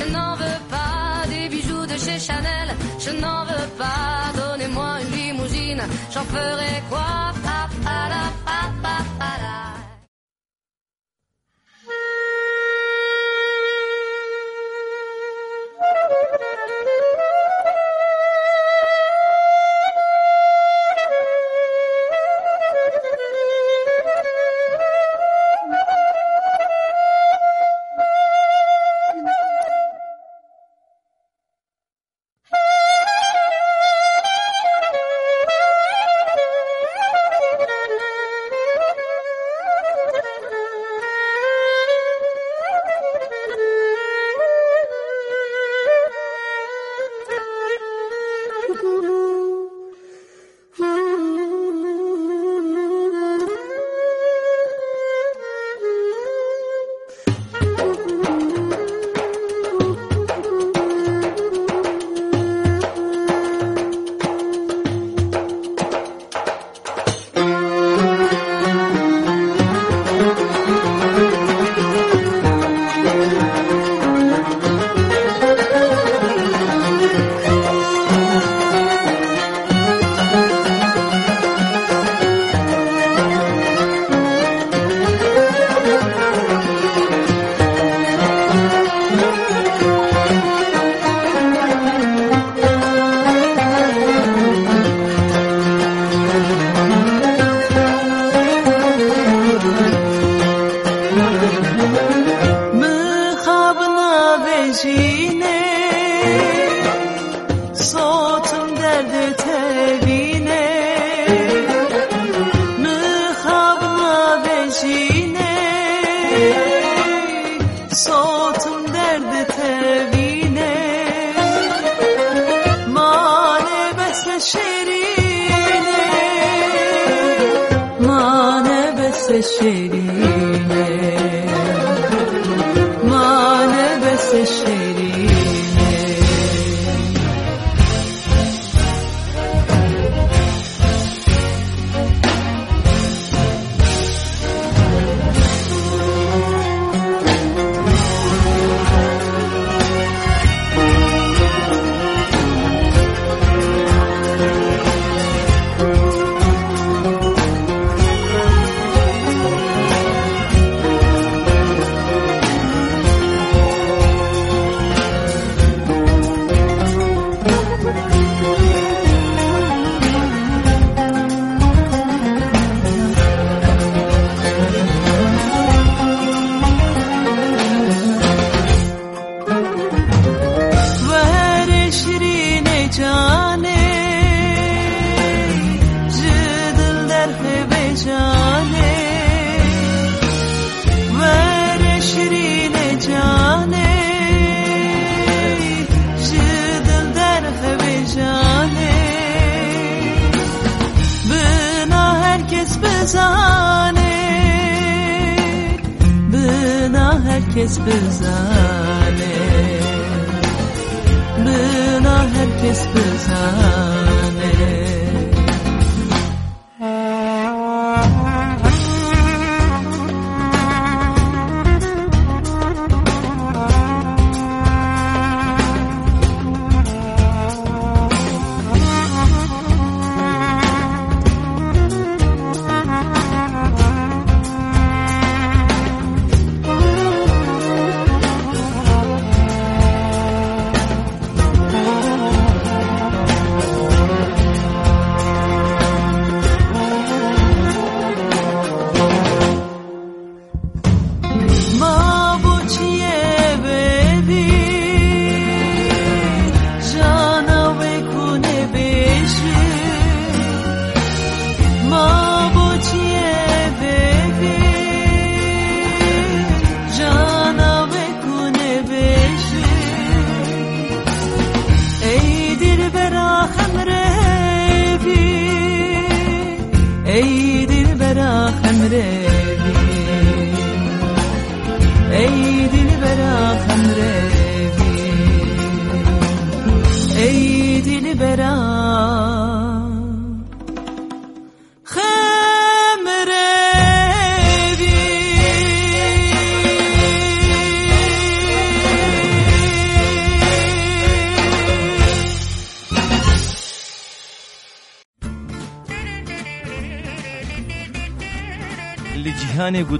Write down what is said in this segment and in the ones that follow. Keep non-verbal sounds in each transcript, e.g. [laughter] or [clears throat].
Je n'en veux pas des bijoux de chez Chanel. Je n'en veux pas. Donnez-moi une limousine. J'en ferai quoi?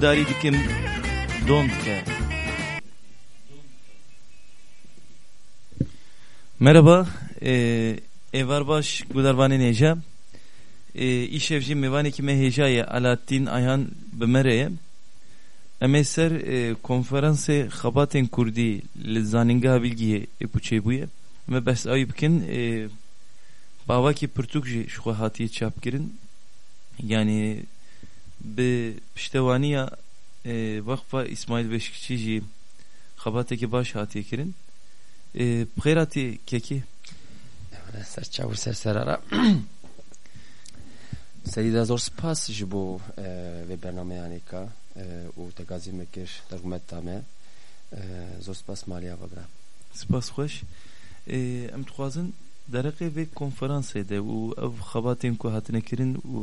Gudari dikim don't ke. Merhaba, e, Evarbaş Gudarvani Neca. E, İşevci Mevaneki Mehecaye Alaaddin Ayhan Bemereye. Emeser e, konferansı Xabaten Kurdi Zaninga Bilgiye Epuçe buye. Ve bes ayıbkin e, bavaki Pırtukji şu hatiye çapkirin. Yani به پشتوانیە وەخفا ئیسمایل بێشکچیژی خەباتێکی باش هاتیە کردن بخێراتی کێکی سەر چاور سەر سەرارە سەریدا زۆر سپاس ji bo vê bernameyanêka û tegazî me kir dergumet me zor spas maliya vebra spas xweş em dixwazin dereqê vê konferansê de û ev xebatên ku hatine kirin û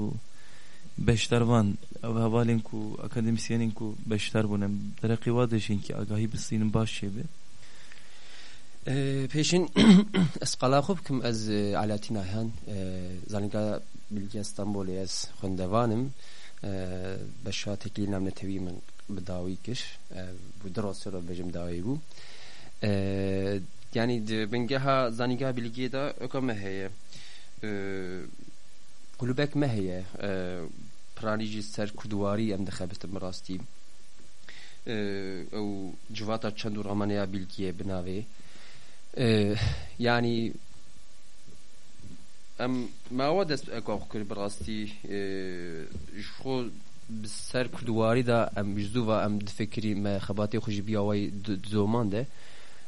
beştervan ev hevalên ku akademisyenên ku beşter bûne dereqê wa deşin ki agahî bisînin baş şêbe پێشین ئەسقالا خۆ بکەم ئەس علاتی ناهیان زانگا بلگی ئەستانبۆلی ئەس خوێندەوانم بەشا تێکلی نامنەتەوی من بداوی کش بوو دڕۆسەرە بەژم داوی بوو yani bingehê zanîga bilgiyê de eka me heye kulübek me پرانیجی سەر کوردواری ئەم دەخەبستم بڕاستی ئەو جواتە چەند و ڕەمانەیە بیلکیە بناوێ. ینی ئەم ماوە دەست براستی کرد بسر کدواری دا ام جزو و ام دفکری ما خباتی خوشی بیاوای دزومان ده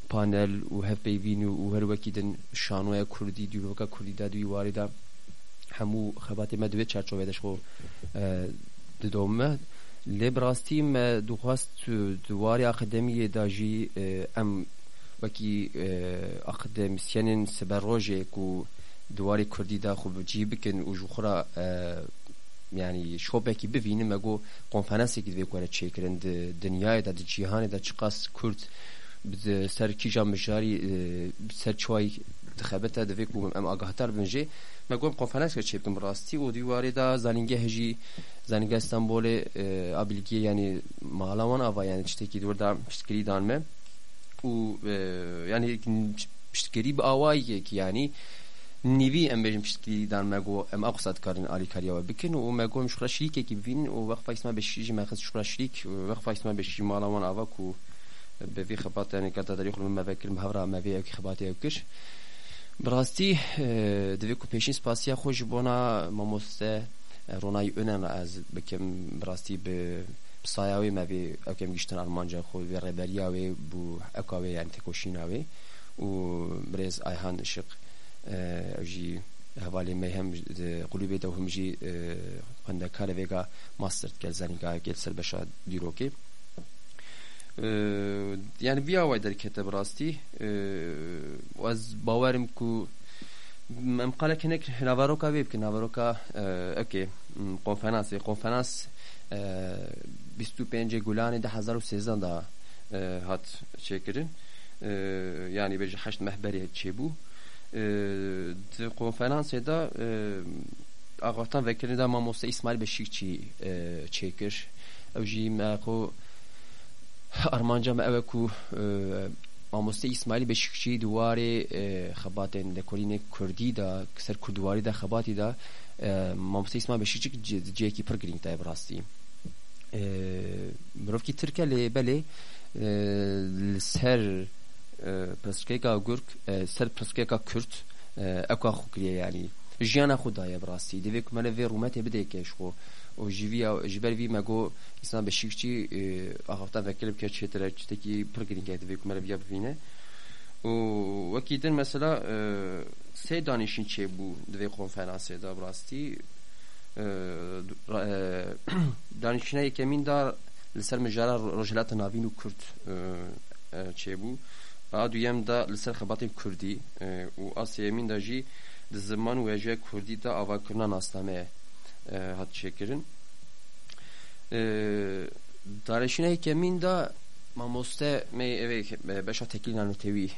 پانل و هەفپەیبین و هەروەکی دن شانۆیە کردی دیلۆکە کوردیدا دوی واریدا هەموو خەباتی مە دوێت چارچۆوێ دەشخۆ ددۆمە. لێ بڕاستی مە دوخواست دوواری ئاخدەمیە داژی ئەم وەکی ئاخدەمیسیێنن سبە ڕۆژێک و دوواری کوردیدا خو بجی بکن و ژوخرا ینی شۆپێکی ببینم ئەگۆ کۆنفەرەنسێکی دوێ کوێرە چێکردن دنیاەدا دجییهانێدا چقاس کورد سەر کیژان مژاری سەر چوای دخەبەتە دەوێت و ئەم ئاگاتار بنجێ çawayî dixebite divê ku em agahdar bin jê me got konferanske çê bikin bi rastî û dîwarê da zanîngeh jî zanîngeha Stenbolê abilgiyê yani mala wan ava yani tiştekî dwar da piştgirî dan me û yani piştgirî bi awayekî yani nivî em bêjin piştgirî dan me got em aqsa dikarin alîkariya we bikin û me got şura şirîkekî bivînin û wexfa îsma beşî jî me xist şura şirîk wexfa îsma beşî mala wan ava ku به وی خبات یعنی کتا داری خلم مبکر مهورا مبی اوکی خباتی اوکش براستی دوی کو پیشین سپاسیا خوش بونا. ماموسته رونای önен از بکم براستی به سایاوی مبی اوکم گشتن آلمانجا خو و ربریاوی بو اکاوی یعنی تکوشیناوی و برز ایهان شق اوجی حوالی مهم قلوبی دو همجی خندکار ویگا ماستر گل زنیگا گل سر بشا دیروکی yani bir avay derkete براستی و از باورم کو ام قال كنك نافاروكا بيب نافاروكا اوكي konferans konferans 25 گولانی ده 2013 da hat çekirin yani bir haşt mehberi çebu de konferansı da ağırtan vekili de Mamosta İsmail Beşikçi çekir. Evjim ako Armanca me ew ku mamoste İsmail Beşikçi duwarê xebatên lekolînê Kurdî da ser Kurdwarî da xebatî da mamoste İsmail Beşikçi ciyekî pir girîng te rastî mirovkî Tirk e lê belê ser pirsgeka Gurk ser pirsgeka Kürt ew ka xwe kiriye yanî jiyana xwe daye bi rastî divê ku me vê rûmetê bidêke ji xwe û ji vî ji ber vî me got İslam Beşikçi axafta vekilib ke çêtir tiştekî pir girîng divê ku me re viya bibîne û wekî din mesela sê danîşîn çêbû divê konferansê da bi rastî danîşîna yekemîn da li ser mijara rojhilata navîn û Kurd çêbû a duyem da li ser xebatên Kurdî e, Hat Şeker'in. E, Dareşine ke min da ma me eve beşa tekil nanu tevi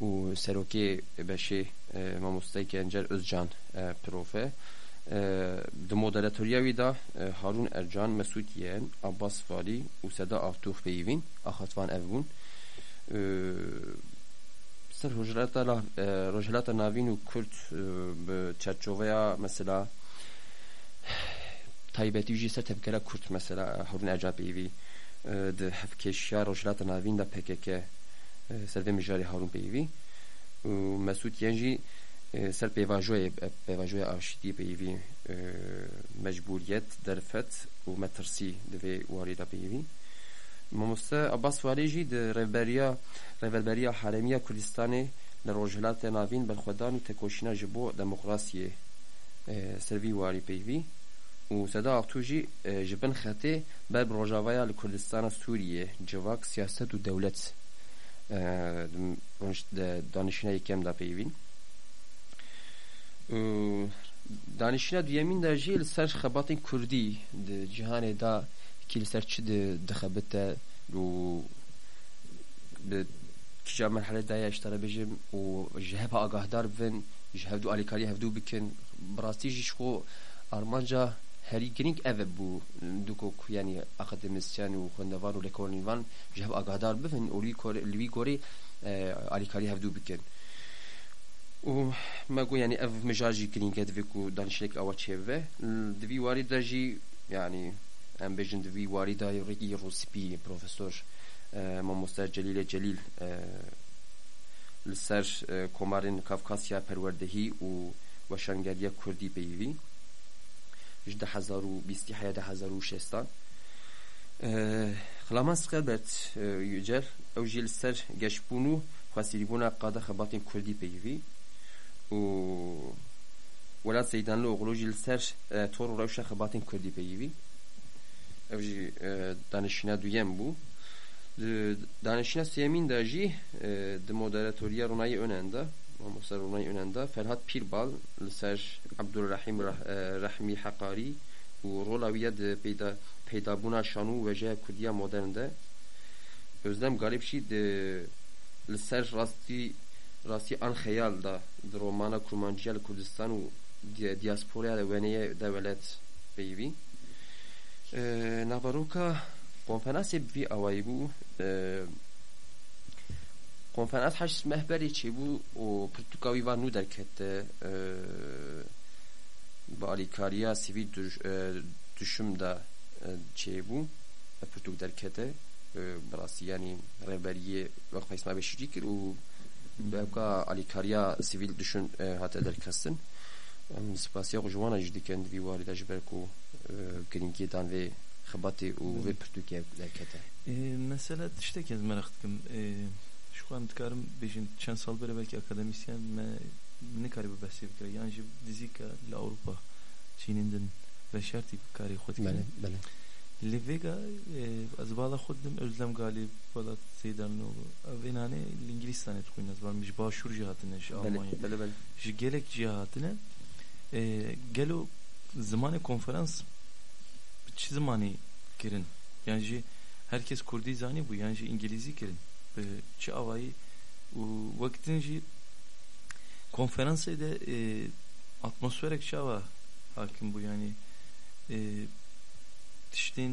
u seroki beşi e, ma moste Özcan e, profe. E, Di moderatorya wî da e, Harun Ercan, Mesut Yeğen, Abbas Fali û Seda Avtuh peyivîn, axatvan ev bûn. E, Ser hojrata navîn û Kurd bi çerçoveya mesela تایبەتی ژی سەر تەبکەرە کورت مەسەلا پێوی د هەفکێشیا ڕۆژلاتە ناوین دا پێکێکە سەرێ مژاری هەورون پێوی و مەسوود یەنجی سەر پێواژۆی پێواژۆی ئاشتی پێوی مەجبوریەت دەرفەت و مەترسی دەوێ واریدا پێوی مامۆستا ئەباس د ڕێبەریە ڕێبەربەریە حرەمیە کوردستانی لە ڕۆژهلاتە ناوین بەرخۆدان و تێکۆشینە ji بۆ دەموکراسیە سەروی واری پێوی و صدا اختوجی جبن خطه بر روجاوایا لکردستان سوریه جواک سیاست و دولت دانشینه یکم دا پیوین دانشینه دویمین دا جی لسر خباتین کردی جهان دا کی لسر چی دخبته و کجا مرحله دا اشترا بجم و جهب آگاهدار بن جهب دو آلیکاری هفدو بکن براستی جیش خو آرمانجا هری گرینگ اوه بو دوکو یعنی اکادمیسیان و خوندوان و لکولنیوان جهب آگاهدار بفن و لوی گوری آلیکاری هفدو بکن و مگو یعنی اف مجاجی گرینگ دوی کو دانشلک اوا چهوه دوی واری دا جی یعنی ام بجن دوی واری دا ریگی روسپی پروفسور ماموستر جلیل جلیل لسر کمارین کافکاسیا پروردهی و وشنگریه کردی بیوی جده هزار و بیستی حیاده هزار و شستان خلامان سقبت یوجر او جیل سر گشبونو خواستیری بونا قاده خباتین کردی پیوی و ولات سیدان لو اغلو جیل سر تور و روش خباتین کردی پیوی او جی دانشینا دویم بو دانشینا سیمین دا جی د مودراتوریا رونای önende Musa Runay önünde Ferhat Pirbal لسر عبدالرحیم رحمی حقاری و رولاویه de پیدا پیدابونا شانو و جه کردیا مدرن ده özlem galip şi de لسر راستی راستی an خیال da de romana kurmancıya Kurdistan u diaspora de veneye devlet beyvi navaroka konferansı bir avayı bu konferans haş mehberi çi bu o Portugavi var nu derkette ba alikariya sivil düşüm da çi bu Portug derkete براستی یعنی رهبری وقت اسمه بشیری کرد و بابکا الیکاریا سیویل دشون هاته درکستن سپاسیا جوانا جدی کند وی واری دا جبرکو گرینگی دان و خباتی و و پرتوکیه درکته mesela tiştek ez merak ettim şu an dikarim bejin çen sal bere belki akademisyen me ne kari bu bahsi bikre yani jib dizika la Avrupa Çin'in ve şerti kari xwet بله بله Li vega ez bala xwe dim özlem galî bala seydan ev înanê li Ingilistanê dixwîn ez bar mij başûr jî hatine ji بله Almanya بله بله ji gelek cî hatine gelo zimanê konferans bi çi zimanê kirin yani jî herkes Kurdî zanî bû yani jî İngilîzî kirin bi çi avayî û wektin jî konferansê de e, atmosferek çava hakim bû yani e, tiştên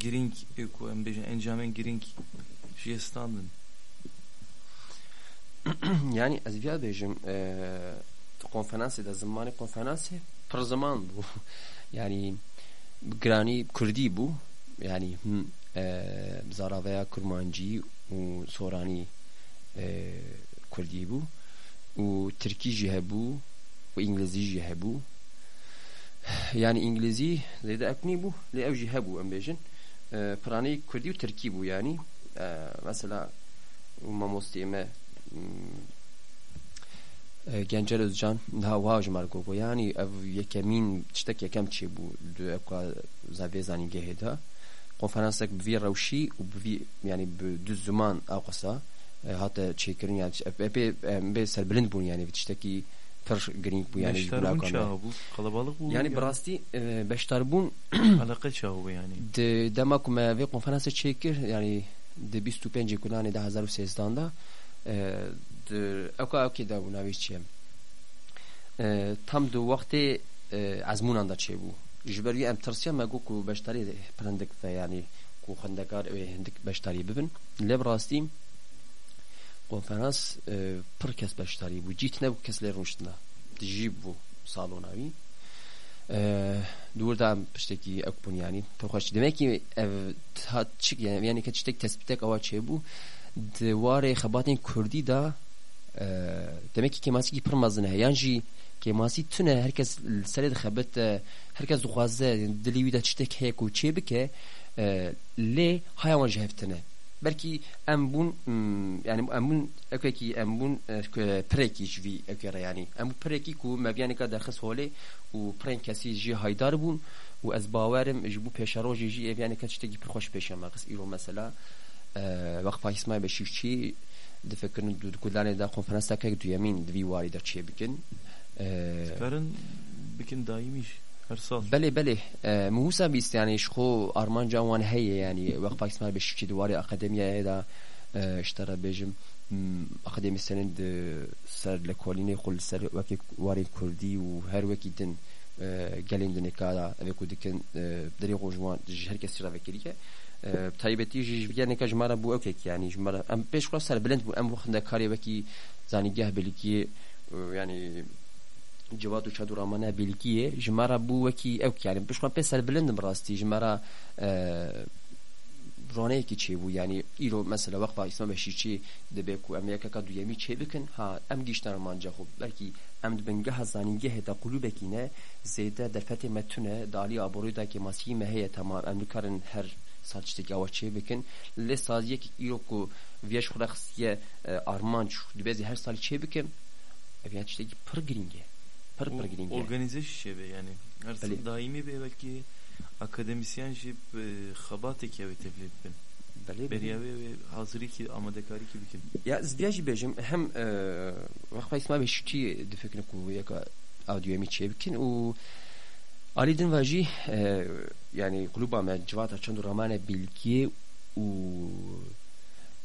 girîng ê ku em bêjin encamên girîng jê standin [clears throat] yani ez via bejim konferansı da zamanı konferansı per zaman bu. [laughs] Yani grani Kurdi bu. Yani hı, e, zaravaya kurmancı Kurdi bu u Türki jî bu u İngilizî jî bu yani İngilizî zêde eknî bu lê ev jî hebu em bêjin E, piranî Kurdî û Tirkî bû yani e, mesela mamostê me Gencer Özcan daha wav mar gogo yani ev yekemîn tiştek yekem çê bû du ev ka zavê zanîngehê de konferansek bi rewşî û bi yani bi du ziman aqasa e, hatta çekirin yani epey e, be serbelind bun yani tiştekî pir giring bu yani beştarbun çağı bu kalabalık bu yani brasti e, beştarbun [clears throat] alaka çağı bu yani. de dema ku me ve konferansa çekir yani de 25 kunane de 2013'da de aka ki da bu navi çem tam du vakti azmunan da çe جبروی ام ترسیا مگو کو بشتری پرندک فه یعنی کو خندکار و هندک بشتری ببن. لب راستیم. کنفرانس پرکس بشتری بو. جیت نبو کس لی روشتنا دجیب بو سالوناوی. دور دام پشتکی اکبون یعنی تو خوش. دمه که تا چک یعنی-, یعنی که چتک تثبیتک اوا چه بو؟ دواره خباتین کردی دا دمه که کماسی پر مزنه. یعنی kemasî pir mezin heye yan jî kemasî tune herkes serê dixebit herkes dixwaze dilî wî de tiştek heye ku çê bike lê haya wan ji hev tune belki em bûn yani em bûn ekekî em bûn pirekî ji vî ekere yanî em bû pirekî ku mevyaneka derxist holê û pirên kesî jî haydar bûn û ez bawerim ji bo pêşerojê jî ev yaneka tiştekî pir xweş pêşe me xist îro mesela wexpa îsmaîl beşîrçî difikirin du gulanê بکن دایمیش هر سال بله بله موسا بیست یعنی خو آرمان جوان هیه یعنی وقت پاکستان به شکی دواری اکادمیه دا اشترا بیجم اقدمی سنن سر لکولینه خل سر وکی واری کردی و هر وکی دن گلین دنی کارا اوی کو دکن دری غوجوان هر کسی را وکریه تایبەتی ژژبیانێکە يعني ژمارە بوو ئەوکێک ینی ژمارە ئەم پێش خوا سەر بلند بوو ئەم وەخندە کاری وەکی زانیگەه بلیکی ینی جواد و چادر امانه بلگیه جمارا بو وکی او yani بشما پسر بلندم راستی جمارا رانه کی چی بو یعنی ایرو مثلا وقت اسلام بشی چی دبه کو امریکا کا دویمی چی بکن ها ام گیشتن مانجا خب بلکی ام بنگه هزانینگه هدا قلوبکینه زیده در فتح متونه دالی آبروی دا که ماسی مهیه تمام ام کارن هر saçtaki ava çe bikin le saziye ki iro ku viyaş xuraxsiye armanç dibezi her sal çe bikin ev yani işte pır giringe pır pır gidince. Organize şebe yani. Arsın Bəli. daimi bir belki akademisyen şey, e, jib xabat ki evet evledim. Bəli. Beriyavi ve hazırı ki amadekari ki bikin. Ya zdiyaji bejim hem e, vakfa isma ve şuki defekne kuvviyaka audio emi çebikin u Ali din vaji e, yani kuluba me civata çandu ramane bilgi u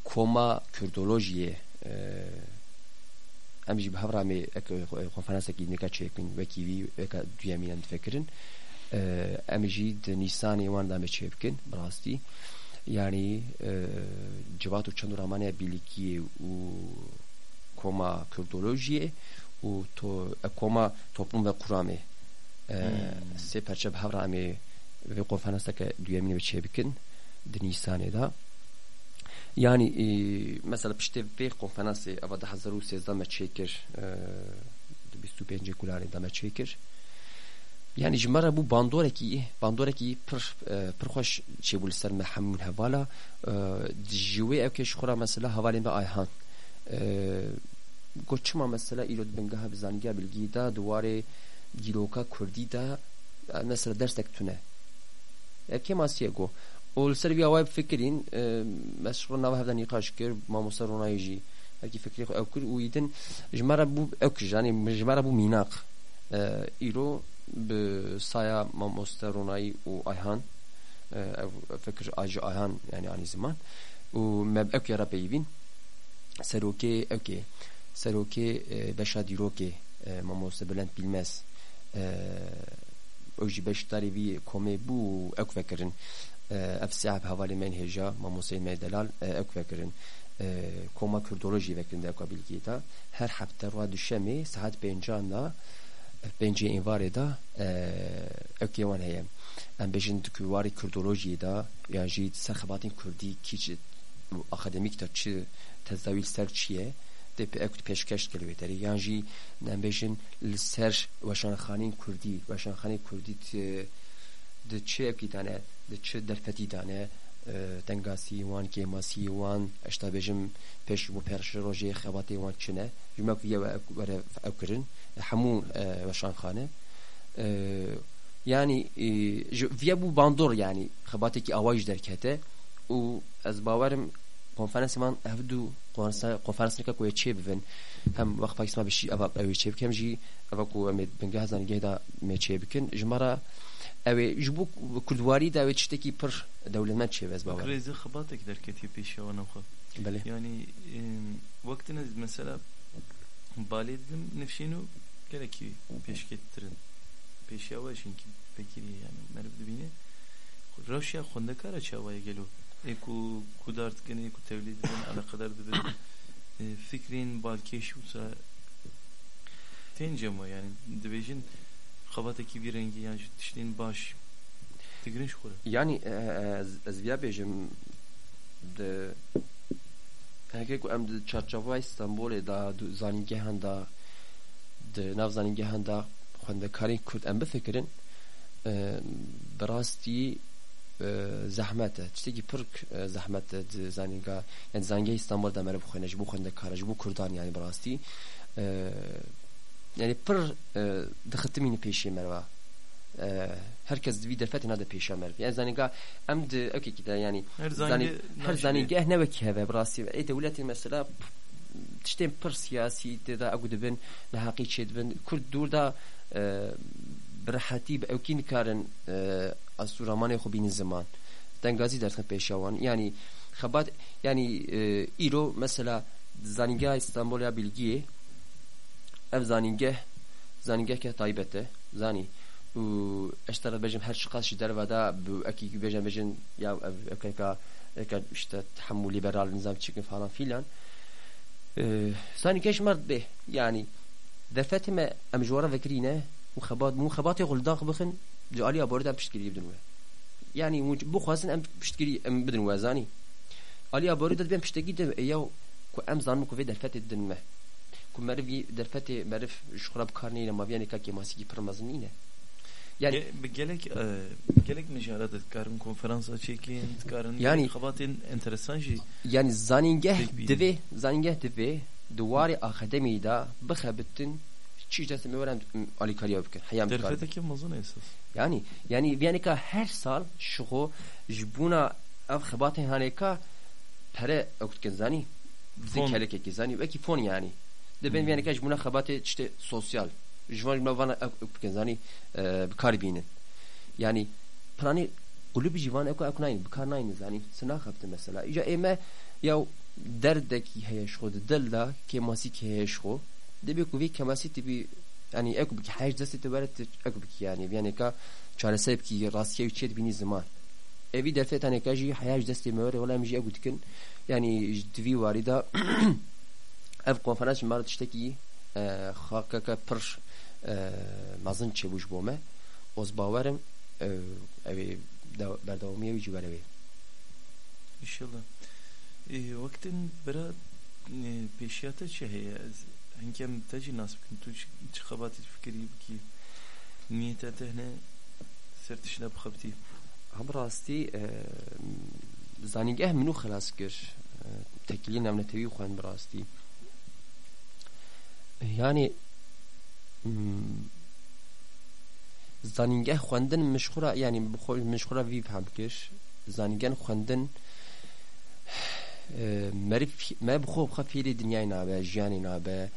koma kürdolojiye eee konferansekî neka çêkin wekî wî weka duyemînan difikirin em jî di nîsanê wan da me çê bikin bi rastî yani civat û çend ramane bilgiyê û koma kürdolojiyê û to koma toplum ve kuramê sê perçe bi hevra em ê vê konferanseke duyemînê çê bikin di nîsanê da yani e, mesela pişte vê konferansê eva di hezar û sêzda me bîst û pêncê gulanê da me çêkir yani ji me re bû bandorekî bandorekî pir pir xweş çêbû li ser me hemûn hevala ji wê ew kêş xwe re mesela hevalên me ayhan. Got çima mesela îro di bingeha bizanîgeha bilgî da di warê dîroka kurdî da mesela dersek tune. Ev kêm asiye got والسر بیا وای فکرین مشروع نو هفته نقاش کرد ما مصر رونایجی هرکی فکری او کرد و ایدن جمره بو او کج یعنی جمره بو میناق ایرو به سایا ما مصر رونایی و ایهان فکر آج ایهان یعنی آنی زمان و مب او که را پیوین سروکی او که سروکی بشا دیروکی ما مصر بلند بیلمز او جی بشتاری وی کومه بو او فکرین ev siyah havali men heja mamosey medelal ek vekirin koma kürdoloji vekirin de bilgi da her hafta ruha düşemi saat pencan da bence invare da ek yevan heye em bejin küvari kürdoloji da yani jî ser xebatên kurdî kî akademik da çi tezawîl ser çiye de pe ek peşkeş kelime teri yani jî em bejin li ser weşanxanên kurdî weşanxanê kurdî de çi ekî tane de çi derfetî tane tengasî wan kêmasî wan eşta bêjim pêş û pêş rojê xebatê wan çine jimek viye were ew kirin hemû weşanxane yani viye bû bandor yani xebatekî awa ji derkete û ez bawerim konferansê wan ev dû konferansneka ku çê bibin hem wext pakistan bişî eva ew çê bikim jî eva ku em bingeha zanîgehê da me çê bikin ji me re اوی جبو کردواری دا اوی چتکی پر دولتمند چه وز باور Krizi xabatek derketiye peşe wana xwe. بله Yani vaktine mesela balê didim nifşîn û gelekî pêşkettirin پیشیا واشین که فکری یعنی مرف دبینه روشیا خونده کارا چاوای گلو xebateke vî rengî yan ji tiştên baş te girin ji xwe re yanî ez vîya bêjim di heke ku em çarçava Îstanbulê da du da di nav zanîngehan da xwendekarên Kurd em bifikirin bi rastî zahmete çteki pırk zahmete zanînga yani zanîngeha Îstanbul'da merê bixwêne ji bo xwendekara ji bo Kurdan yani bi یعنی پڕ دەختمینی پێشێمەرەوە هەرکەس دوی دەرفەت نادە پێشەمەر زانگا ئەم ئەوکێکی دا ینی هەر زانانیگەه نەوەکی هەبێ بڕاستی ئەی دەولەتی مەسەلا شتێن پڕ سیاسی تێدا ئەگو دەبن لە حقی چێت بن کورد دووردا برەحەتی بە ئەوکین کارن ئەسوورامانی خوبینی زمان. دەنگازی دەرخە پێشەوان ینی خەبات ینی ئیرۆ مەسەلا زانینگا ئیستانبول یا بیلگیە. dengazî derxin pêşa wan yani xebat yani îro mesela zanîgeha İstanbulya Bilgiyê ev zanîgeh zanîgehke taybet e zanî و اشترى بجم هر شقاش درفدا بو اكي بجم بجن يا اكيكا اكا işte تحمل liberal nizam çıkın falan filan ee, sani keş مرد به yani دفتما ام جوارا فكرينه وخبات مو خبات يقول داخ بخن جالي ابورد ام بشتكري بدون يعني بو خوازن ام بشتكري ام بدون وزاني علي ابورد بهم بشتكي دم يا كو ام زان كو ku meriv der fetê meriv ji xwe bikarnîne maviyanê kakê masîkî pir mezin îne yani gelek e, gelek nijara dikkarin konferansa çekin dikkarin yani xebatên enteresan jî yani zanîngeh divê zanîngeh divê duwarê akademiyê da bixebitin çi cesem öğren alikariya bikin hayam bikar derfeteki mazun e esas? Yani yani yani viyanika her sal şuho jbuna ev xebatên haneka pere okutkin zani zikelekeki zani veki fon yani. de ben yani ka jbuna xabatı işte sosyal جوان جوان بکن زانی بکار بینن yani plani kulübü civan eko eko nayn bikar nayn zani sına kaptı mesela ica eme ya derdeki heye şo de della ke masi ke heye şo debi ku vi kemasi tibi yani eko biki haj desti tebaret eko biki yani yani ka çaresi biki rasiye üçet bini zaman evi defet hani kaji hayaj desti mevre wala mji eko dikin yani divi varida ev konferans marat işteki hakaka e, pır e, mazın çevuş bome oz bavarım e, evi berdavamiye vici verevi İnşallah. Vaktin bera peşiyata çeheye henkem tacı nasip kın tu çıkabat fikri ki niyete tehne sertişine bıkabdi. Ham rasti zanigeh minu khalas kir tekilin amnetevi xwan rasti yani زانینگه خوندن مشخورا یعنی بخور مشخورا وی فهم کش زانینگن خوندن مرف ما بخو بخو فيلي دنياي نابه جياني نابه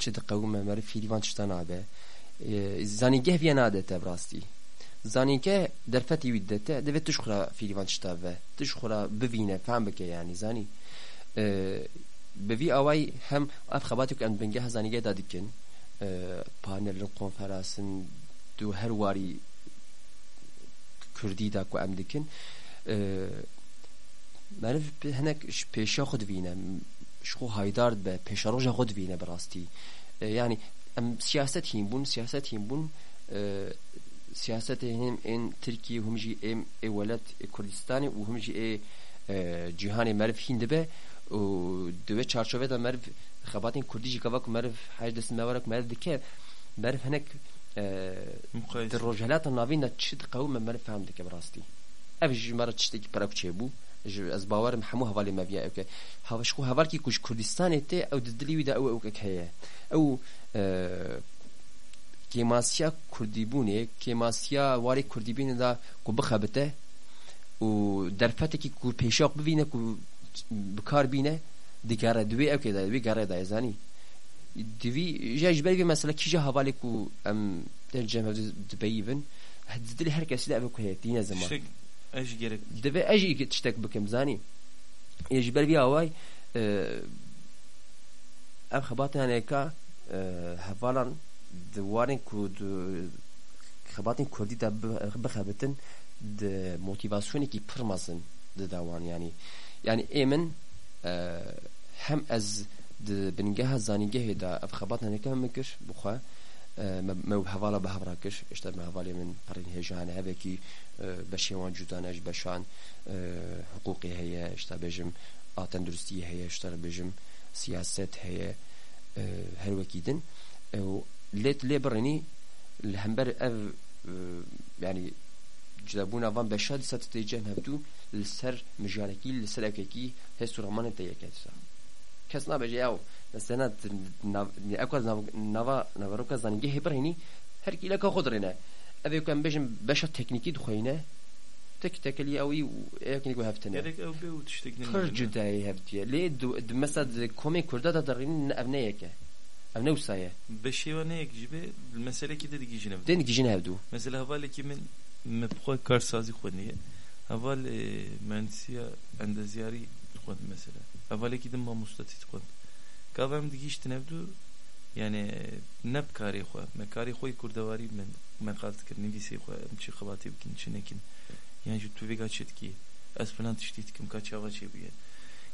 چه دقومه مرف فيلي وان تشتا نابه زانینگه وی نادته براستي زانینگه درفتی ویدته دوید تشخورا فيلي وان تشتا به تشخورا ببینه فهم بکه yani زانی بوی اوای هم اف خباتی که اند بنگه هزانیگه دادیکن پانل کنفرانسن دو هر واری کردی دا کو ام دکن مرف هنک پیشا خود وینه شخو هایدار به پیشا روژا خود وینه براستی yani ام siyaset him bun siyaset him bun siyaset hem en Türkiye hum ji em evelet Kurdistan و هم جی جهان مرف هند به و دوی چارچوبه دا مرف خباتین کردی جی کواک مرف حاج دست مورک مرف دکه مرف هنک در روجهلات ناوین چید قوم مرف فهم دکه براستی اف جی مرا چشتی پراک چه بو از باورم همو حوالی مبیا اوکه هاوش خو حوال کی کش کردستان ته او دلی وی دا او او که او کیماسیا کردی بونه کیماسیا واری کردی بینه دا کو بخبته و درفته کی کو پیشاق ببینه کو بکار بینه دیگه دوی او که دوی گره دا ازانی دوی جا جبری به مثلا کی جا حوالی کو ام در جمع دبیبن دل هر کسی دا او که دین زمان اش گرک دوی اجی تشتک بکم زانی يجبر بيها واي ام خباتن هنيكا هفالان دوارن كود خباتن كردي دا بخبتن د موتيفاسيوني كي پرمازن د دوان يعني یعنی ئێمن هەم ئەز بنگەها زانیگەهێدا ئەف خەبات نەکە مکرد بخوا مەو هەواڵە بە هەڕاکەش ئێشتا هەواڵی من پڕین هێژانە هەبێکی بە شێوان جودانەش بەشان حقوقی هەیە. شتا بێژم ئاتەندروستی هەیە شتەر بێژم سیاست هەیە هەروەکی دن. لێت لێ بڕێنی لە هەمبەر ئەو ینی جدابونا فان بشاد ستتجه هبدو لسر مجالكي لسر اكيكي هستو رمان تيكتسا كس نابجي او مثلا اكواز نافا نافروكا زانجي هبرهني هر كي لك خضرنا ابي كان بجم بشا تكنيكي دخوينه تك تكلي اوي يمكن يكون هفتنا gerek ev bir tiştekne پر جدای هفتیه لی دو مثلا کمی کرده دا دارین ابنه که ابنه وسایه beşevane ek jibe mesele ki dedi gijine دین گیجین هفدو mesela havale kimin mebxoy karsazi xweniye heval e, mühendisiya endeziyari xwend mesela. Heval kidim mamustati xwend. Kavem digiştin evdu yani neb karî xwe? Me karî xwe kurdewarî min me qalt kir nivîsê xwe em çi xebatê bikin çi nekin. Yani ji tu vê gaçetkî ez filan tiştî dikim ka çava çêbûye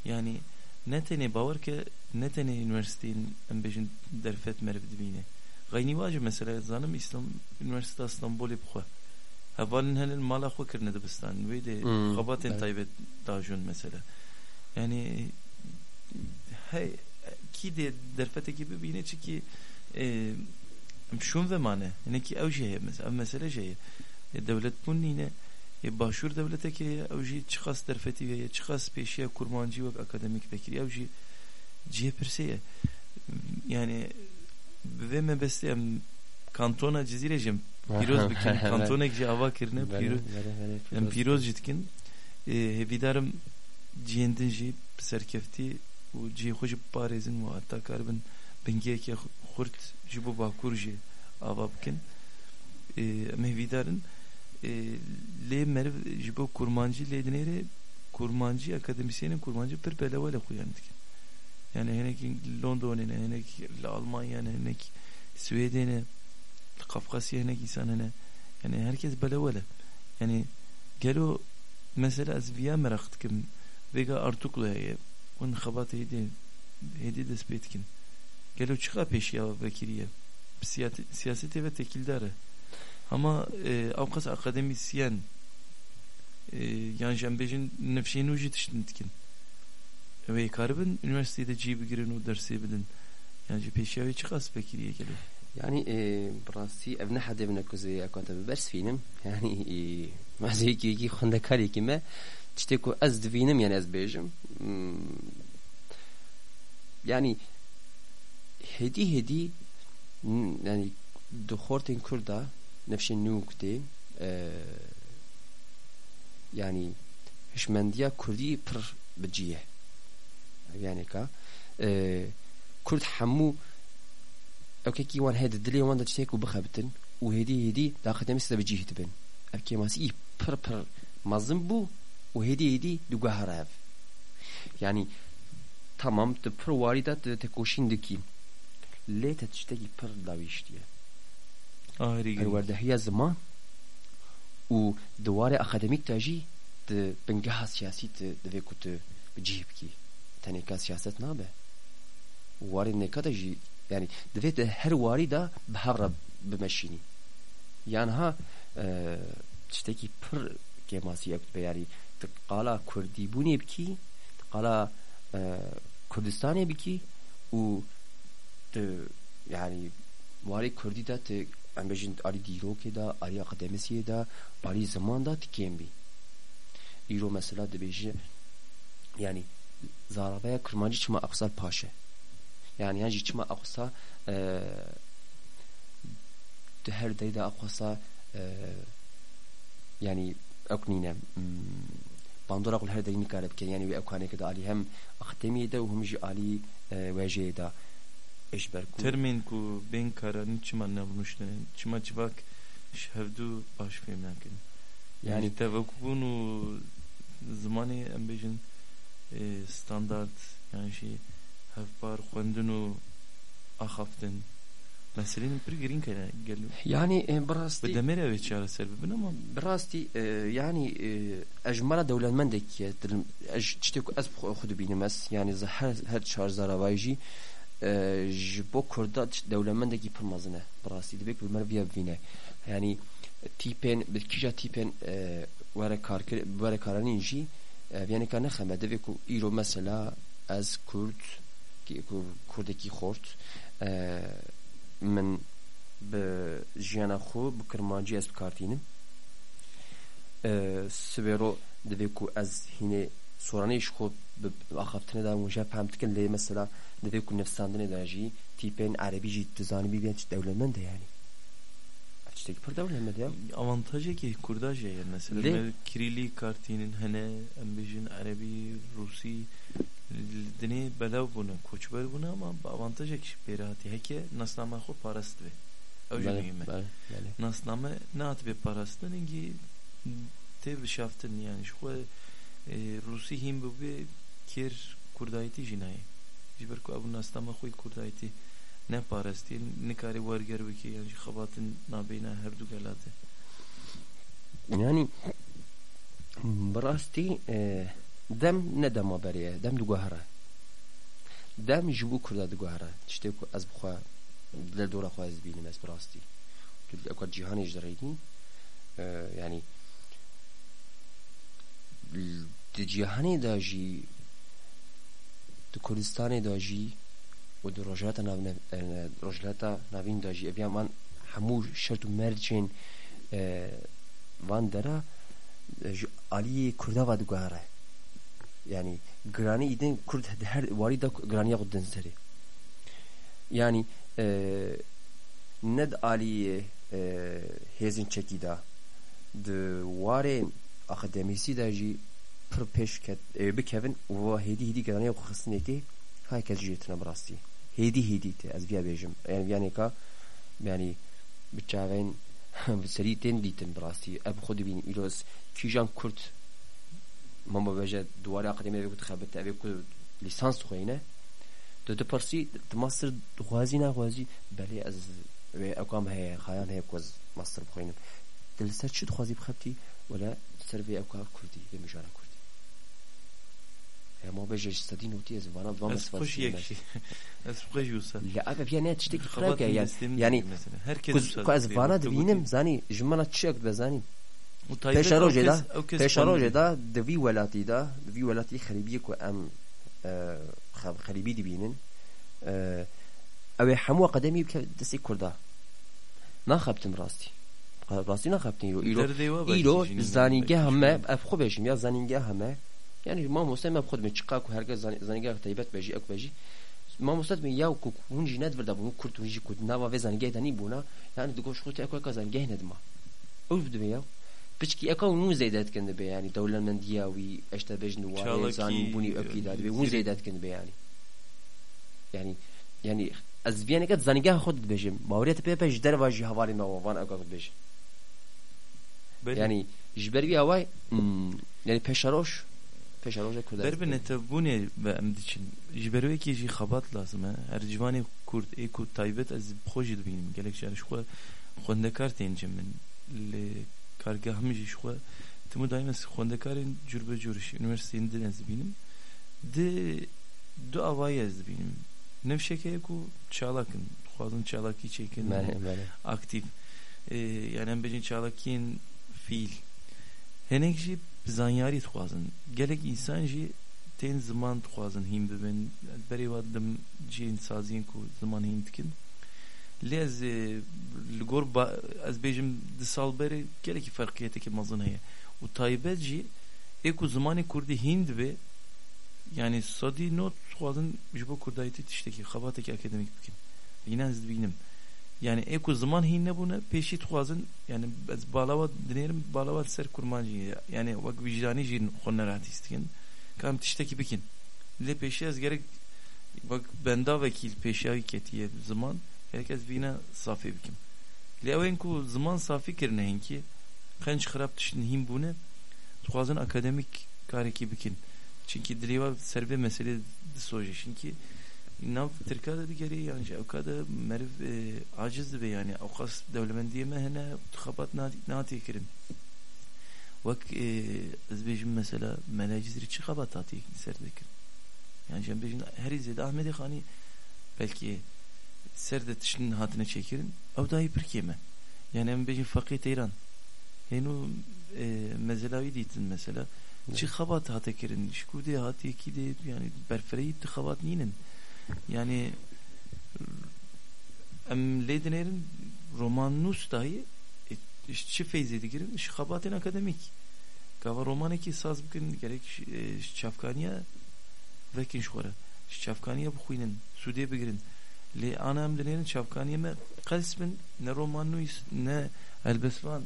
yani ne tenê bawer ke ne tenê üniversiteyên em bêjin derfet meriv dibîne. Gayni vacı mesela zanım İslam Üniversite İstanbul'u bxwe helin mala xwe kirine dibistan. Wê de Hmm, xebatên evet. taybet dajûn mesela yani hey ki de derfetekî bibîne çiki e, şun ve mane. Yani ki jê heye mesela ev mesele E, devlet bûn nîne e, başûr devletekê ye ew jî çi qas derfetî heye çi qas pêşiya kurmancî wek akademîk vekirî ew jî cihê pirsê ye. Yani ve mebestê em kantona cizîrê [laughs] jî em pîroz bikin kantonek jî ava kirine pîroz em pîroz jî dikin e, hevîdarım cihêndin jî bi serkeftî û cihê xwe jî biparêzin û heta karibin bingeheke xurt ji bo bakur jî ava bikin. E, em hevîdarin e, lê meriv ji bo kurmancî lê dinêrê kurmancî akademisyenên kurmancî pir belewele xuyan dikin. Yani hinekî Londonê ne hinekî li Almanya Qafqasya hinek îsan hene yani herkes belewele yani gelo mesela ez viya merak dikim vêga artuklu heye hûn xebatê hêdî hêdî dest pê dikin gelo çiqa pêşiya vekiriye Siyati- siyasetê ve tekildar e ama e, qas akademisyen e, yan ji em bêjin nefşên jî tiştin dikin Ve karibin üniversitede cî bigirin û dersê bidin yani wê çi qas vekiriye gelo یعنی براسی براسي ابن حد ابن كوزي اكونت برس فینم يعني مزیکی ما زي کاری کی خندكاري كيما. کو از دوینم يعني از بيجم. يعني هدي هدي يعني دخورتين كردا نفش نوكتي. یعنی يعني کردی كردي بر بجيه. يعني كا كرد حمو او كي وان هيد دلي وان دشتيك وبخبتن وهدي هدي دا خدمي سبب بجيه تبن اب كي ماسي بر بر مازنبو وهدي هدي دوغا هراف يعني tamam te pır varida te te koşindeki le te tişteki pır daviş diye Ahiri gibi. الوردهية زمان و دوار أكاديميك تاجي د بنجها سياسي دفي كنت بجيب كي تاني كان سياسات نابه واري نكا تاجي يعني دفي ده هر واري دا بهر بمشيني يعني ها اه تشتكي بر كماسي أكت بياري تقالا كردي بوني بكي تقالا اه كردستاني بكي و ت يعني واري كردي دا ت ام بجین آری دیروکی دا آری اکادمیسی دا آری زمان دا تکیم بی ایرو مثلا دبیجی yani zarabaya kırmancı çıma aksal paşe yani yani çıma aksa e, de her deyda aksasa e, yani aknine bandora kul her deyni karab ken yani ve akane kada ali hem akademiye da hem ji ali veje da eşber ku Termin ku ben karanın çima ne bulmuşlar. Çima çivak şevdu baş filmden. Yani yani tevakkufun u zamanı e, standart yani şey hefbar xwendin axaftin Meselin pir girin kene geliyor. Yani e, brasti... Ve demir evet çare sebebin ama... Brasti e, yani e, ejmala devlenmendeki yedirim. Ej çitik ez xudu binemez. Yani her, her çar zaravayji e, jibo kurda devlenmendeki pırmazine. Brasti dibek bilmer viya vine. Yani tipen, bir kija tipen e, vere, kar, vere karaninji e, yani kane xemede ve ku iro mesela ez kurt کوردێکی خورد من بە ژیانە خۆ بکرمانجی از بکارتینم. سورانیش خو و ئەز هینێ سۆرانەیش خۆ ئاخفتنەدا وژە پامتکن لێ مەسەلا دەبێ و تیپین عربی تیپێن عەربیژی دزانبی چی دولمنده یعنی dewlemend ya? Avantajekî Kurdajê ye mesela me kirîlî kartînin hene em bêjin erebî Rusî dinê belav bûne koçber bûne ama avantajek pêratî heke nasnama xwe parast ve ew jî me nasname nehat vê parastin ingî tê bişaftin yani. Ji xwe Rusî hîn bibê kêr Kurdayîtî jî nayê ji ber ku ew nasnama xwe Kurdayîtî نه نپارستی نکاری وارگر بکی یعنی خبات نابینا هر دو گلاته. یعنی براستی دم ندم بریه دم دو گهره دم جبو کرده دو گهره تشتی از بخوا دل دوره خواه از بینیم از براستی. تو اکا جیهانیش داریدی یعنی دی جیهانی داجی تو دی کردستان و دو روجاتا ناو روجاتا ناوین داجی ابیا من همو شرط و مرچین وان درا علی کردا و دگاره yani grani idin kurd her wari da graniya qudden seri yani e, ned ali e, hezin çekida de ware akademisi da ji pir peş ket e, bi kevin و hedi hedi graniya xisneti herkes jiyetina brasti هیدی هیدی ته از بیا بیجم یعنی بیانی که یعنی بچاوین سری تین دیتن براستی اب خود بین ایروز کیجان کرد ماما بجه دواره اقدمی بگو تخبت ابی کو لیسانس خوینه دو دو پرسی ماستر خوازی نه خوازی بله از اقام هی خیان هی کوز ماستر بخوینم دل سر چی خوازی بخبتی ولا سر وی اقام کردی به مجاره ابا بيا نت تشتكي خلاك يعني يعني herkes كو از وانا دبينم زاني جمانا تشك بزاني پیش روزه دا پیش روزه دا دوی ولاتی دا دوی ولاتی خریبی کو ام خریبی دبینن او همو قدمی بك دسي كردا ما خبتم راستي راستي نه خبتم ایرو ایرو ایرو زانیگه همه اف خوب بشیم یا زانیگه همه yani ma muslim hep خود çıkar ku herkes zanigah taybet beji ek beji ma muslim mi yaw ku hun jinet verda bunu kurt hun jikut nava ve zanigah dani buna yani dugo şut ek ek zanigah nedma öv de yaw Piçki eka un zeydet kendi be yani devletten diyavi işte bejni var zani buni ökida be un zeydet kendi be yani yani yani az biyane kat zanigah khod bejim mawriyat pe pe jder vaji havali ma van eka bejim yani jberi havay yani peşaroş پێشەڕۆژە کورد بەربنێتە بوونێ بە ئەم دچن ji berwekî xebat lazim e her civanê Kurd ê ku taybet ez xwe dibînim gelek jar xwe xwendekar tên cem min lê kargeh min jî xwe timû daîm ez xwendekarên cûrbecûr ji üniversiteyên din ez dibînim di du avayê ez dibînim nevşekeye ku çalakin dixwazin çalakî çêkin aktif yani em bêjin çalakiyên fîl zanyarî dixwazin gelek însan jî tên ziman dixwazin hîn bibin berê wa dim cihên saziyên ku ziman hîn dikin lê ez li gor ez bêjim di salberê gelekî ferqiyetekî mezin heye û taybet jî ê ku zimanê kurdî hîn dibe yani sadî not dixwazin ji bo kurdayîtî tiştekî xebatekî akademîk bikin yine ez dibînim yani eko zaman hin nebune peşit xwazin yani ez balava dinerim balava ser kurmancı. Yani vak vicdani jin xonnerat istikin kam tişteki bikin. Le peşi ez gerek vak benda vekil peşavi ketiye zaman gerek ez vina safi bikim le ewen ku zaman safi kirne hinki xenç xrab tişin hin bune xwazin akademik kareki bikin. Çünkü diliva serve mesele soje. Çünkü nav Türkiye'de digeri yani avkada merv e, aciz ve yani avkas devlemendiye mehne tıkabat nati kirin. Vak ez bejim mesela melacizri çıkabat ati serdekir. Yani cem bejim her izledi Ahmedi Khani belki serde tişinin hatine çekirin. Av dahi pirkeme. Yani em bejim fakir teyran. Yani e, mezelavi ditin mesela. Çi xabat hate kirin. Şku de hati ki de yani berfereyi xabat ninin. Yani em Lediner'in romanus dahi e, çi feyzedi girin şikabatin akademik. Gava romaneki saz bugün gerek e, şafkaniya vekin şuara. Şafkaniya bu kuyunun sudiye begirin. Li anam denerin şafkaniye me kalsmin ne romanu ne elbesvan.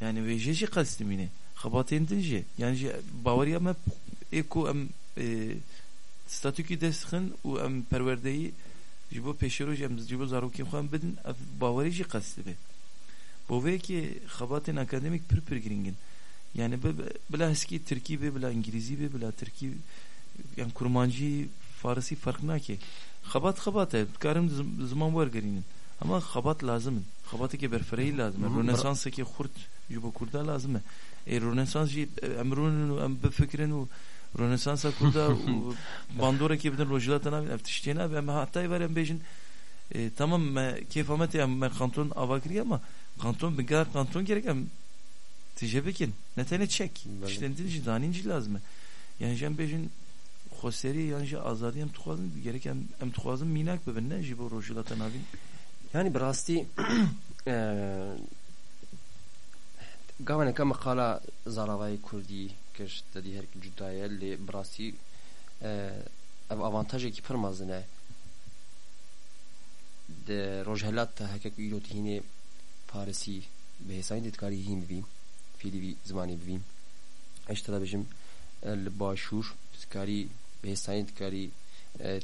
Yani ve jeji kalsmin yine. Kabatin dinji. Yani bavariya me eko em e, ستاتوكي دسخن و ام پروردهی جبو پیشرو جم جبو زاروکی خوان بدن اف باوری جی قصد به بوه ki خباتين akademik pür pür giringin yani bela eski Türkiye be bela İngilizi be bela Türkiye yani kurmancı Farsi farkına ki xabat xabat e karım zaman var gerinin ama xabat lazım xabatı ki berfereyi lazım Rönesansı ki kurt yubo kurda lazım رونسانس جی امرون ام بفکرن و Rönesans okulda [laughs] bandora kebinden rojilatan abi eftiştiğine ve me hatta veren bejin e, tamam me kefamet ya me kanton avakri ama kanton bigar kanton gereken tijebekin netene çek? İşte dinci daninci lazım? Yani jen bejin xoseri yani jen azadi hem tuhazın gereken hem tuhazın minak bebin ne jibo rojilatan abi? Yani brasti eee gavane kama kala zaravay kurdi گەشت دەدی هەر جودایە لێ براسی ئەو ئاوانتاژێکی پڕ مەزنە ڕۆژهلات تا هەکەک ئیرۆتی هینێ پارسی بە هێسانی دەتکاری هین ببیم فیلیوی زمانی ببیم ئەشتا بژم لە باشوور دەتکاری بە هێستانی دەتکاری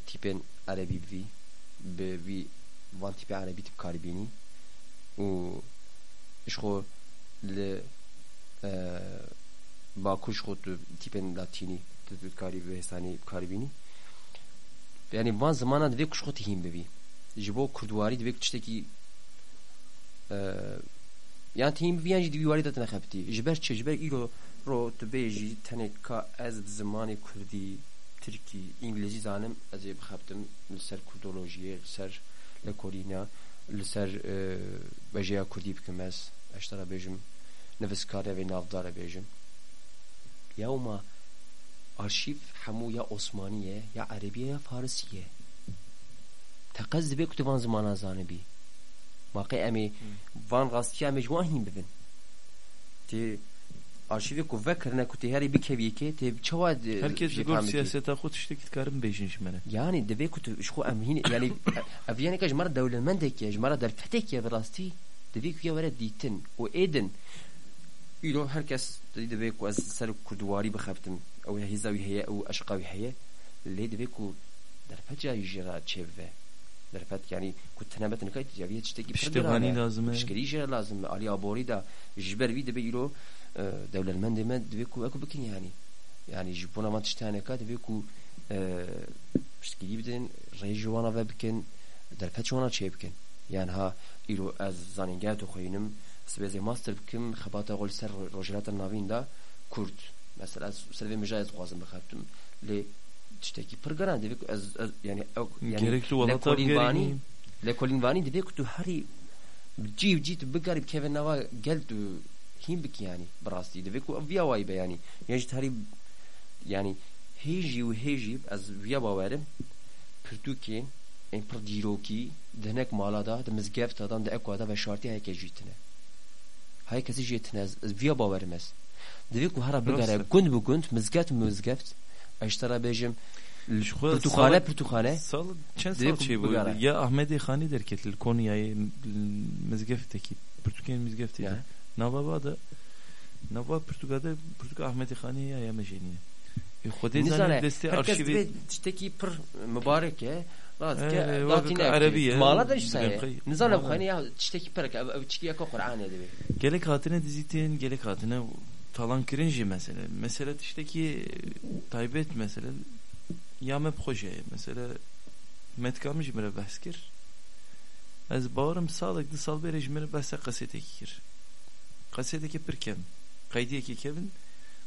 تیپێن عەربی بوی بوی وان تیپی عەربی تبکاری بینی و اشخۆ li bakuş xwe tu tîpên latînî tu dikarî bi hestanî bikarî bînî yani van zimana divê kuş xwe tihîn bibî ji bo kurdwarî divê tiştekî yan tihîn bibî yan jî divî warî te nexebitî ji ber çi ji ber îro ro tu bêjî tenê ka ez bi zimanê kurdî Tirkî İngilîzî zanim ez ê bixebtim li ser kurdolojiyê li ser lekolîna li ser bejêya kurdî bikim ez اشترا بيجم نفسكاري في نافدار بيجم يوم arşiv hemû ya Osmaniye ya Arabiye ya Farisiye. Teqez dibe ku van zimana zanibî maqê em ê van rastiya em ê ji wan hîn bibin. Tê arşivê ku vekirine ku tê herî bikevî kê tê çawa herkes ji gor siyaseta xwe tiştekî dikarin bêjin ji me re yani divê ku tu ji xwe em hîn yani [laughs] ev yaneke ji me re dewlemendekê ji me re derfetekê bi rastî Dedi ki ya ditin o edin İlo herkes dedi ve ku az ser kurduvari bixeftim ew hizawi heye ew eşqawi heye lê divê ku derpeca jira çevve derpet yani ku tenebet nikayt ya tiştekî piştevani lazım pişkerî jira lazım ali aborî da ji ber vî dibe îro devletmendê me divê ku eku bikin yani yani ji bona man tiştaneka divê ku piştgirî bidin rêj wana ve bikin derpet wana çê bikin yani ha îro ez zanîngeha tu xwînim sibêzê master bikim xebata xwe li ser rojhilata navîn da Kurd mesela ser vê mijayê dixwazim bixebtim lê tiştekî pir geran divê ez yani yani lêkolînvanî divê ku tu herî cîv cî tu bikarî bikeve nava gel tu hîn bikî yani bi rastî divê ku viya wayî be yani. Yan jî herî yani hêjî û hêjî ez viya bawerim pirtûkên ên pir jîtine hay kesî jîtine ez viya bawerim ez. Divê ku hera bigere gund bi gund mizgeft mizgeft eştera bêjim. Pirtukhane pirtukhane Sal çend sal çê bû ya Ahmedê Xanî derket li Konyayê mizgeftekî Pirtukên mizgeftekî nava da nava Pirtukada Pirtuk Ahmedê Xanî ya ya me jenîne Xwedê zanî destê arşivê tiştekî pir mübarek e لاتينية عربية مالا da işte nizam hani ya tişteki perek çiki yaka Kur'an edebi gelek hatine dizitin gelek hatine talan kirinci mesele mesele tişteki taybet mesele ya mep hoje mesele metkamı jimere behs kir ez bawarım salek di sal bere jimere behsa qasetekî kir qasetekî pir kem qaydiyekî kevin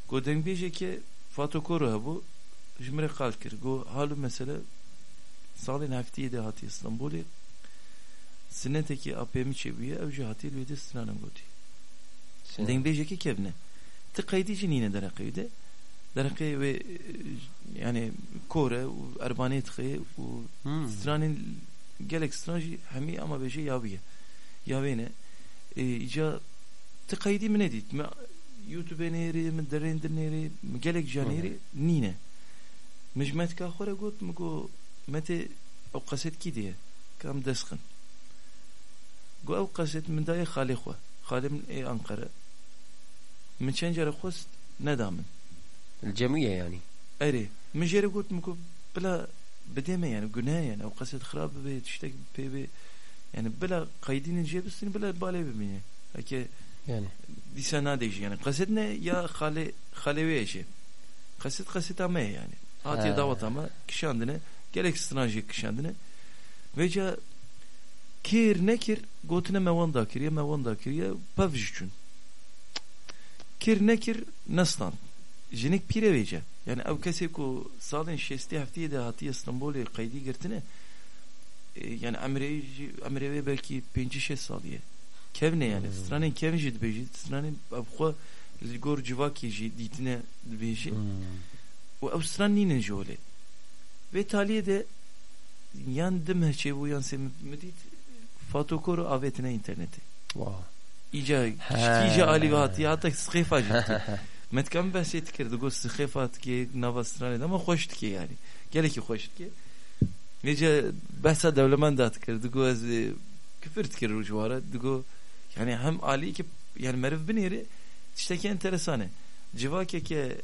got dengbêjekê fatokoro hebû jimere qal kir got halu mesele salên heftiyê de hatiye İstanbulê sinetekî apêmî çêbûye ew jî hatiye lê de stranan gotî dengbêjekî kevne. Ti qaydî jî nîne dereqê de dereqê wê yani kore û erbanê dixê û stranên gelek stran jî hemî ama bêje yaviye yavê ne îca ti qaydî min nedît me YouTube'ê nêrê min derên dir nêrê gelek jî nêrê nîne min ji metka xwe re got min got metê ew qeset kî diye ka em dest xin got ew qeset min daye xalê xwe xalê min ê Ankara min çend care xwest neda min الجميع يعني اري من جيري قلت مكو بلا بديمه يعني قناة يعني او قصد خراب بي تشتاق بي بي يعني بلا قايدين الجيب السن بلا بالي بمية هكي يعني دي سنة ديجي يعني قصدنا يا خالي خالي ويشي قصد قصد ما يعني هاتي Ha. دعوت ama kişi andine gerek strateji kişi andine veca kir nekir gotine mevan da kiriye mevan da kiriye pavjçun kir nekir naslan jinik pire veca yani ev kese ku salin şesti haftiyede hati İstanbul'e kaydı girtine e, yani emre emre belki 5-6 saliye kevne yani Hmm. stranin kevin jid beji stranin abxwa gor civaki jid ditine beji و او stran ninin jole ve taliye de yan dem şey bu yan semimedit fatokoru avetine interneti. Wow. İca, ica alivatı ya da sıkıfa ciddi. [laughs] Metkam bahset kirdi şey go sıkıfat ki navastranı ama hoştu ki yani. Gele ki hoştu ki. Nece bahsa devlemen de atkirdi go az e, küfür tkir ucvara. Go yani hem Ali ki yani merif bin yeri işte ki enteresanı. Civake ki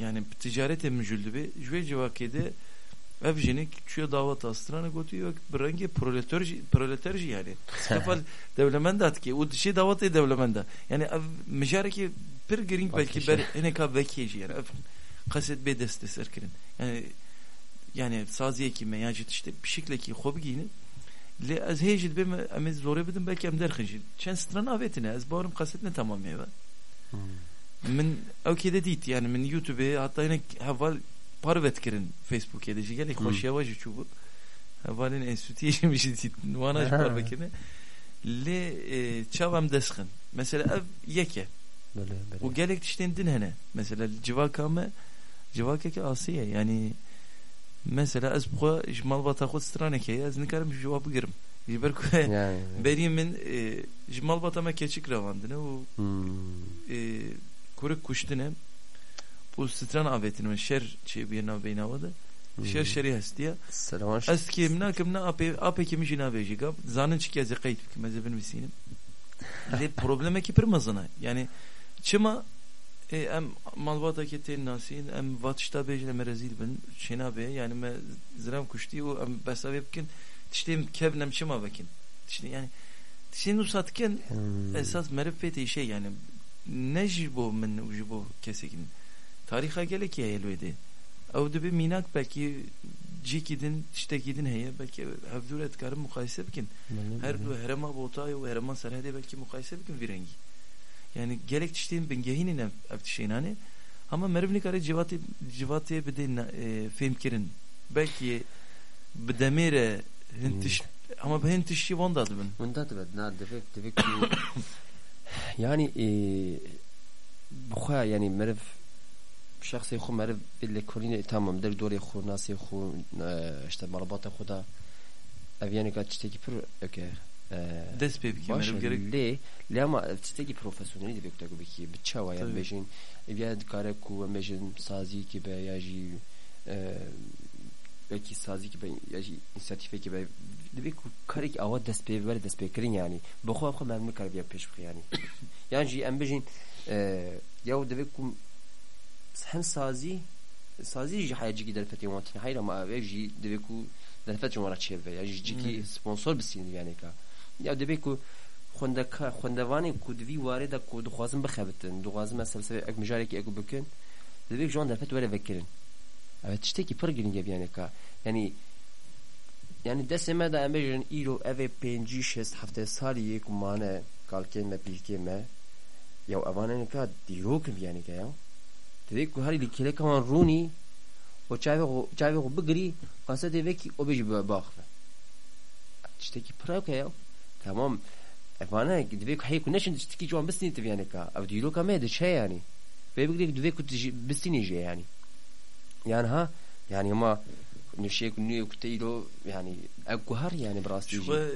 yani ticaret emücüldü bir jüve civakede ev jenik çüye davat astırana gotuyor brangi proletarji proletarji yani. [laughs] Skafal devlemende atki o şey davat e devlemende yani mejareki bir giring belki ber eneka vekiyeci yani. Kaset be deste serkirin. Yani yani saziye kime ya jit işte bir şekilde ki hobi giyinin. Le az hejid bim amiz zore bidim belki em derxin çen stran avetine az barım kaset ne tamam ya من او كده ديت يعني من يوتيوب حتى هناك هفال بارفت كرن فيسبوك يا ديجي قال لك خوش يا واجي تشوفوا هفالين انستيشن مش ديت وانا بارفت كرن لي تشاوم دسخن مثلا اف يكه böyle böyle. وقال لك تشتين هنا مثلا الجواكا ما جواكا آسية يعني مثلا از بخوا جمال بتاخد سترانك هي از نكرم جواب قرم يبركو yani بري من جمال بتا ما كيتشك رواندنا و kuruk kuştine bu stran avetini ve şer şey bir nav beynavada şer şeri hestiya Selaman az ki mna kimna ape ape kimi jina veji gab zanın çıkya ze kayıt ki mezebin visinim [laughs] le probleme ki bir mazana yani çıma e, em malvata ki ten nasin em vatışta bejine merezil ben şena be yani me zram kuşti o em besavepkin tiştem kevnem çıma vekin. İşte yani tişin usatken Hmm. esas merifeti şey yani ne jibo min jibo kesekin tariha gele ki elvedi ev de bir minak belki cikidin iştekidin heye belki hevdur etkarı mukayese bikin Böyle her böyle. du herema botayı ve herema serhede belki mukayese bikin virengi yani gerek tiştiğin ben gehinin ev ev tişeyin hani ama merivni kare civati civatiye bir de e, film kirin belki bidemire hintiş ama ben hintişi vonda adı ben من ده تبد نا دفك دفك [coughs] يعني إيه بخوا يعني مرف شخصي خو مرف اللي كورين تمام در دوري خو ناسي خو اشتا مرباط خدا افياني قد تشتكي برو اوكي dest pê bike باشه meriv gerek ليه ليه ما تشتكي بروفيسيونالي دبك تاكو بكي بتشاوا يعني Tabii. بيجين ابيا كاركو بيجين سازي كي بيجي belki sazı gibi ya inisiyatife gibi demek ki kare ki ava dest pê ver dest pêkirin yani. Bi xwe xwe memnun kar biya pêş bixwe yani [coughs] yani jî em bijîn ya demek ku hem sazî sazî jî heyecikî derfetê wan tune heyr ama ev jî demek ku derfet jî wana çêve ya jî cikî sponsor bisînin yani ka. Ya demek ku xwendeka xwendevanê ku divî warê de ku dixwazin bixebitin dixwazin me sebsebe ek mijarekî egu bikin yani deseme da emejin iro eve penci şest hafte sali yek mane kalken me pilke me ya avane ne ka dirokim yani ka ya dedi ku hari likele kaman runi o çave o çave o bigri kasa deve ki o beji bak işte ki pra ka ya tamam avane deve ku hay ku neşin işte ki juan bisni tabi yani ka av diro ka me de şey yani ve bigri deve ku bisni je yani yani ha yani ama نشيك نيو كتيلو يعني اقهر يعني براستي شو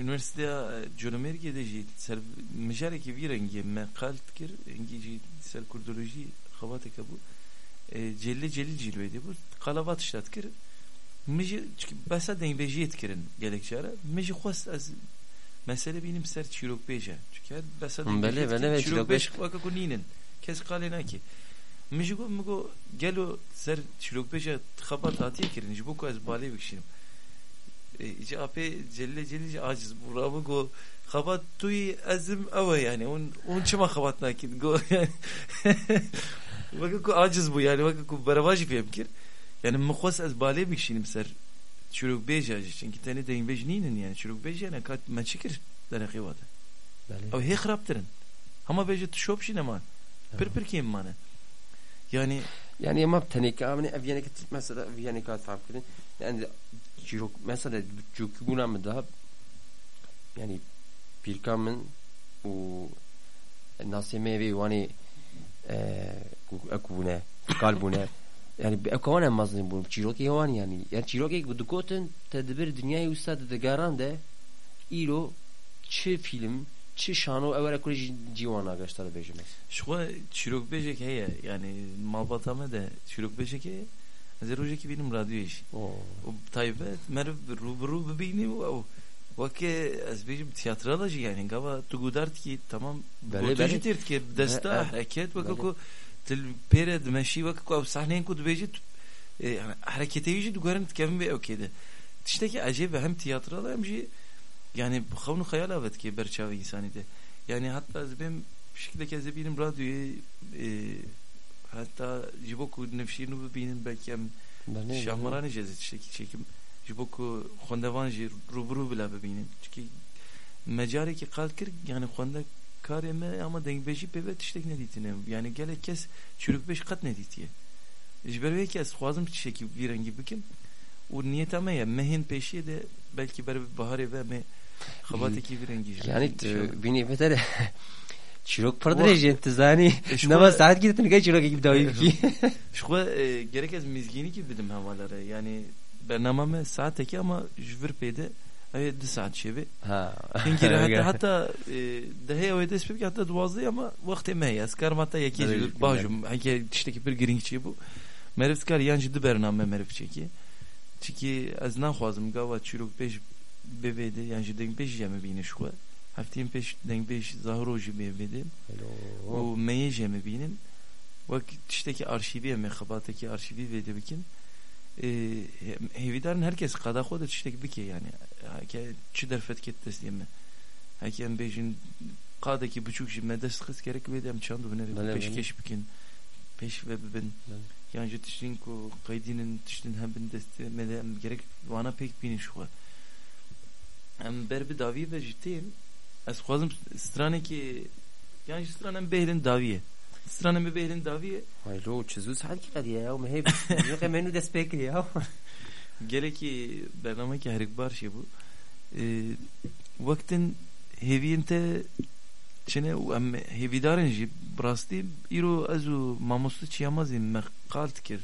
üniversiteye Colomerge'de jî ser mijarekî vî rengê me qal dikir engî jî ser kurdolojî xebateke bû celil celil cilvedê bû qalavat işlet kir min jî besa dengbêjiyê dikirin gelek cara min jî xwest ez mesele bînim ser çîrokbêje çünkü her besa dengbêjiyê çîrokbêj weke ku nînin kes qalê nakê من جي مگو گلو سر شلوک بجا خبات هاتیه کرن جبو کو از بالی بکشیم ایجا اپی جلی جلی عاجز برا مگو خبات توی ازم اوه yani اون اون چما خبات ناکید گو yani وقت کو عاجز بو yani وقت کو برواجی فهم کر yani مخوص از بالی بکشیم سر شلوک بجا çünkü tane deyin bejninin yani şuluk bejا ne kat maçikir درقی واده او هی خراب ترن ama bejا تشوب شي نما پر پر kim mane yani yani ama tenik amine evyenek mesela evyenek fark edin yani cirok mesela çünkü buna mı daha? Yani pirkamın o nasime ve [laughs] yani akune kalbune. Yani ekavane mazlum bu cirok yawan yani. Yani cirok bu dukoten tedbir dünyayı ustad de garande ilo çi film çi şano evvel kuri civana göster bejime. Şu çürük bejek heye yani malbatame de çürük bejek heye. Ez roje ki benim radyo iş. O taybet merv rubru bibini o Vake ez bejim tiyatroloji yani gava tu gudart ki tamam bele tirt ki desta hareket vaka ku til pere dmeşi vaka ku sahneyin ku dbejit harekete yiji dugarın kevin ve okeyde. Tişteki acayip hem tiyatrolar hem şey yani xavnu xayal evet ki berçavi insani de. Yani hatta benim şekilde kez benim radyoyu e, hatta jiboku nefşinu bibinin belki hem şahmarani şekil çekim jiboku xondevan ji rubru bile bibinin. Çünkü mecari ki kalkır yani xonde kareme ama dengbeji pevet işte ne ditine. Yani gele kes çürük beş kat ne ditiye. Jberve kes xwazım şekil bir rengi bikim. O niyetame ya mehin peşiye de belki ber baharı ve me خباتێکی برنگی yani بینی بهتره چیرۆک پڕ درێژێن تزانی نەوە ساعت گرتن گەی چیرۆکێکی بداوی بکی شخوا gerek ez mizgini bidim havalara yani bernamame saateki ama [laughs] jvir peyde evet di saat şevi İngilizce hatta hatta daha evet espri hatta duazlı ama vakti me az kar hatta yeki bajum hangi tişteki bir giringçi bu merif skar yancı di bername merif çeki çünkü az naxwazim gava çürük beş bevede yani ji deng beş jeme bîne şu hefteyên pêş deng beş zahro jî bevede û meyê jeme bînin wek tiştekî arşîvî me xebatekî arşîvî vêde bikin hêvîdarin herkes qada xwe de tiştek bike yani heke çi derfet ket destê me heke em bêjin qadekî biçûk jî me dest xist gerek wê de em çand hunerê pêşkeş bikin pêş ve bibin yani ji tiştên ku qeydînin tiştên hem bin destê me de em gerek wana pêk bînin şu em ber bi davî ve ji tên ez xwazim stranekî yani ji stran em bêhrin davî ye stran em bêhrin davî ye haylo çizû saet ki qediye ya me hep yok [laughs] em enu dest pê kiriye ya. [laughs] Gelekî bernamekî herikbar şey bu wektin hêviyên te çene û em hêvîdarin jî rastî îro ez û mamoste çiyamazî me qal dikir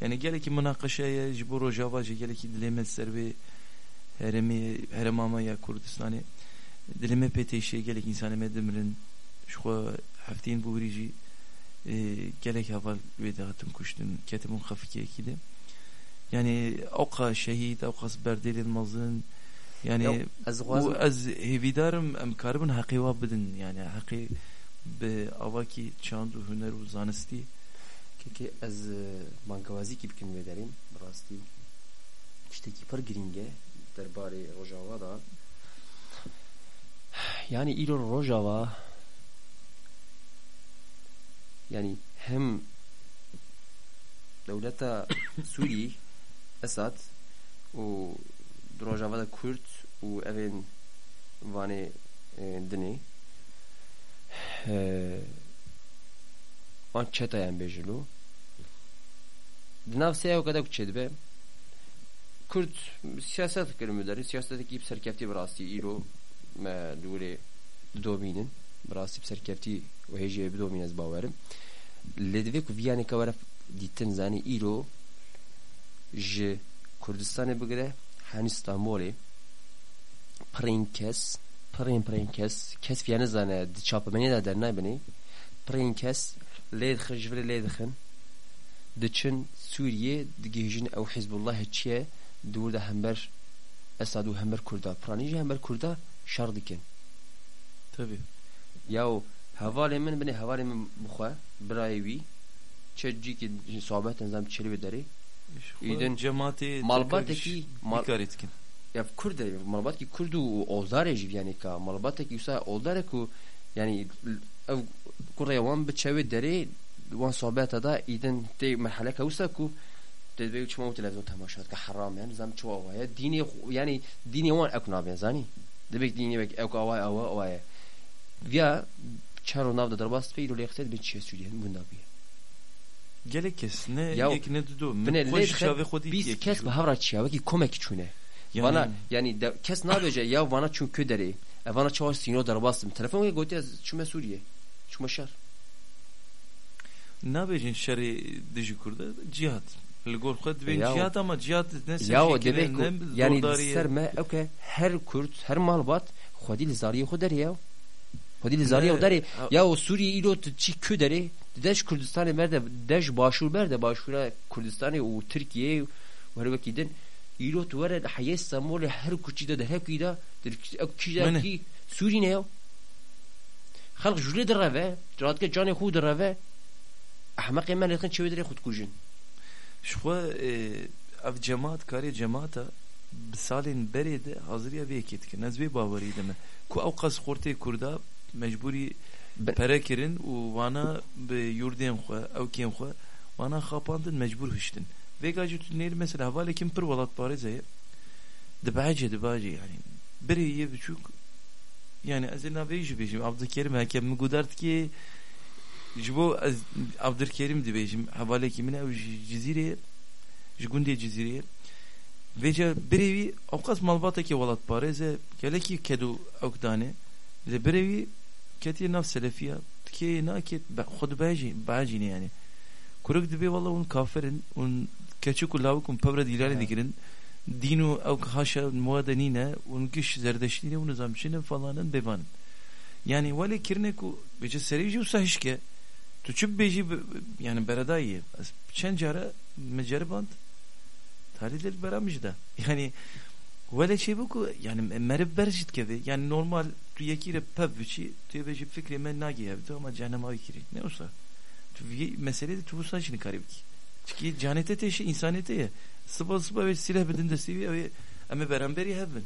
yani gelekî münaqeşeye ji bo rojava jî gelekî dilê me ser vê heremi heremama ya Kurdistan'ı dilime peteşe gelek insanı medimrin. Şu haftin bu rici e, gelek haval ve dağıtım kuştun ketimun khafike kide yani oqa şehit oqa berdelin mazın. Yani o az hevidarım em karbon haqiwa bidin. Yani haqi be avaki çandu huner u zanisti. Ki az mangavazî ki bikim vê derîm rastî. Tiştekî pir giring e derbarê Rojava da. Yani îro Rojava yani hem devleta [coughs] Suriye Esad û rojava da Kürt û evên vanê dinê an çetayan bêjilo di nav sêya wekada ku çêdibe Kürt siyaset kirin müderî siyasetekî serkeftî bi rastî îro me li wîrê didomînin bi rastî bi serkeftî û hêjiyê bidomîn ez bawerim lê divê ku viyanê ke were dîtin zanî îro ji Kurdistanê bigire hen İstanbulê pirên kes pirên pirên kes kes viyane zane di çapemenê de dernaybenê pirên kes lê dixin ji vir lê dixin diçin Sûriye digihîjin ew De hember Esad û hember Kurda piranî jî hember Kurda şer dikin Tabii. yaw hevalê min binê hevalê min bixwe birayê wî çe cîkî sohbetin zam çêlî wê derê İdin cemaati malbatekî mal dikkat etkin. ya Kurd malbat ki Kurd û Ozdarê jî yani ka malbatekî wisa Ozdarê ku yani ev kuraya wan bi çewê derê wan sohbeta da îdin tê merheleka wisa ku تدبي چما تلفزيون تماشات كحرام يعني زم چوا وايا ديني يعني ديني وان اكو نابين زاني دبك ديني بك اكو اواي اوا اواي via çaro nav da darbas fe ilo lektet bir çiğ südiyen bunda bir. Gelek kes ne Ya, yek ne dudu. Bine Koş le şave xodi biz kes be havra çiğ ki komek çune. Yani- Bana yani de, kes ne bece ya bana çünkü deri. E bana çava sino darbastım. Telefonu gote çüme Suriye. Çüme şer. Ne bejin şerê dijî Kurda cihat. Li gor xwe dibên Ya- cihat ama cihat ne Ya o şekilde, demek ne ku yani zordariye. ser me okay her Kürt her malbat xwedî li zariye xwe derê ya. Xwedî li zariye Ne- xwe derê. Ha- Ya o Suriye îro tu çi kü derê. Deş Kurdistanê merde deş başûr berde başûra Kurdistanê û Tirkiye û her wekî din îro tu were li heyê İstanbulê her kuçî de herkî da ew kîja Mene. kî Sûrî ne xwe xwe xwe e, ev cemaat karê cemaata bi salên berê de haziriya vê yekê dikin. Ez vê bawerî dime. Ku qas xortê Kurda mecburî Ben- pere kirin û wana bi yurdên xwe ewkên xwe wana xapandin mecbur hiştin. Vêga jî tu nêr mesela hevalekî pir welat parêz heye dibehece dibacê yani birê yê biçûk yani ê navê jî bêjim Abdülkerim heke min gudart ki ji bo ez Abdülkerim dibêjim hevalekî min ew ji cizîrê ji gundê cizîrê Vêca birê wî ew qas malbatekê welat parêz e gelekî kedû ew danê li birê wî ketiye nav selefiya tikê naket xwe dibêjî behecîne yani. Kuruk dibe valla un kafirin un keçik û lavik un pevre dîlanê Evet. dikirin. Din û ew haşa muadenîne un giş zerdeştîne û nizamçîne falanin bevanin yani welê kirine ku bêje serê jî wisa hişke bêjî yani beredayê ez çend cara me ceriband? Talî dil bera mij de yani Vele şey bu ku yani merib berjit keve yani normal tu yekire pev biçi tu yebeci fikri men nagi evde ama cehennem avi kiri ne olsa? Tu mesele de tu bu saçını karib ki çünkü canete te şey insanete ya sıba sıba ve silah bedin de sevi ve ama beraberi hevin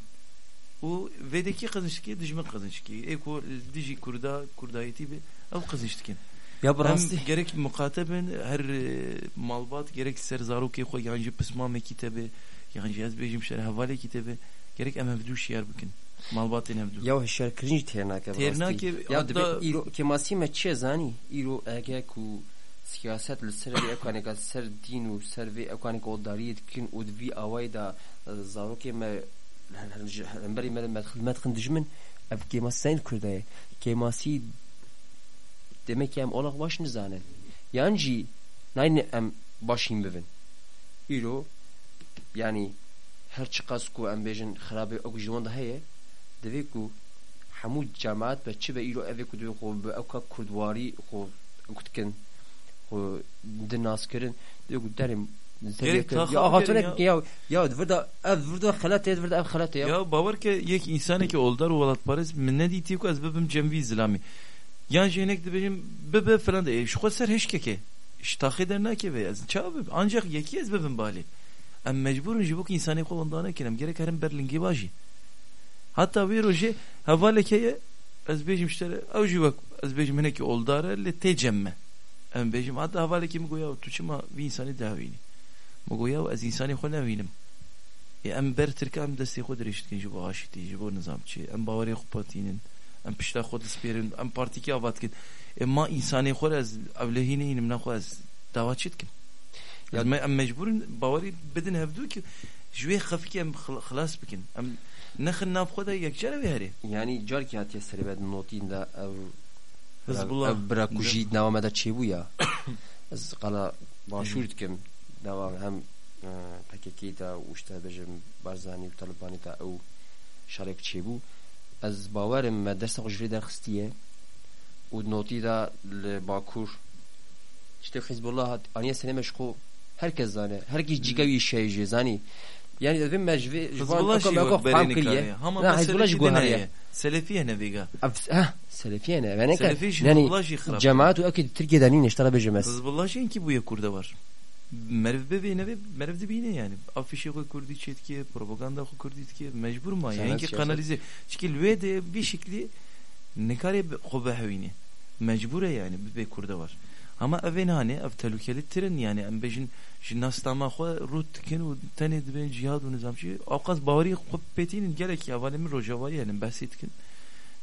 o vedeki kazınçki dijme kazınçki e ku diji kurda kurdayeti bi ev kazınçkin Ya brasti. gerek mukateben her e, malbat gerek ser zaruki xwe yancı pismame kitebe yancı ez bejim şer havale kitebe gerek em evdû şiar bikin malbatên evdû Ya hişar kirinci ternake Ternake, Ya hatta- debe îro kemasî me çi zanî îro ege ku siyaset li ser vê ekaneka ser dîn û ser vê ekaneka odariyê dikin û di vî awayê da e, zarokê me hemberî me me xidmet xin dijmin ev kemasî zayn Kurdaye kemasî demek ki em olak baş nizanin yan jî nayne em başîn bivin îro yani her çi qas ku em bêjin xirabê ew ji wan de heye divê ku hemû cemaat be çi be îro evê ku divê xwe bi ewka kurdwarî xwe dikin xwe di naskirin divê ku derê ya gerin ya. ya virda ev virda xelatê virda ev xelatê ya. Ya bawer ke yek insaneke oldar û welat parêz min nedî tî ku ez bibim cemvî zilamî ya jenek de benim bebe falan da e, şu kadar heşkeke. İştah ederler ki ve yazın. Çabı ancak yekiyiz bebim bali. Em mecburun jibuk insani kolondan ekenem. Gerek herim berlin gibaji. Hatta bir oje havalekeye ez bejim işte avcı bak ez bejim ne ki oldara le tecemme. Em bejim hatta havaleke mi goya tuçuma bir insani davini. Mu goya ez insani khonavinim. E em ber tirka em desti khudrişt ki jibu aşiti jibu nizamçi. Em bavariye kupatinin. ام پشتا خود سپیرن ام پارتی کی آباد کن اما انسانی خود از اولهینه اینم نخو از دعوت چید کن Ya- ام ام مجبورن باوری بدن هفدو که جوی خفی که ام خل- خلاص بکن ام نخن ناب خدا یک جره بهره Yani car ki hatiye seribet notinde ev Hizbullah. ev bırak kuji devam eder çebu ya. Ez kala başvur dikim devam hem e, PKK da u işte bejim Barzani u Talibani da ew şarek çebu. ez bawerim me dersa xujrê derxistiye û notî da li Bakur işte Hizbullah hat aniye seneme şko herkes zane herkes cigavi şey jezani يعني ذم مجفي جبان كم يقف قام كلية لا حزب الله سلفية نبيغا آه سلفية نبيغا جماعت يعني جماعة ترکی دانی نشتره به بجماس حزب الله شين كي بويا كوردا var Merv dibine yani? Afişe koy kurdi çetki propaganda koy kurdi ki mecbur ma Sen yani nasıl ki yapsan? kanalize. Çünkü lüve de bir şekli ne kare khobahwini mecbure yani bir kurda var. Ama evin hani? Ev tehlikeli tren yani. Em bejin jinnastama xo rut kin u tane dibe cihad u nizamçı avqas bavari xob petinin gerek ya. Valemi rojava yani bahsetkin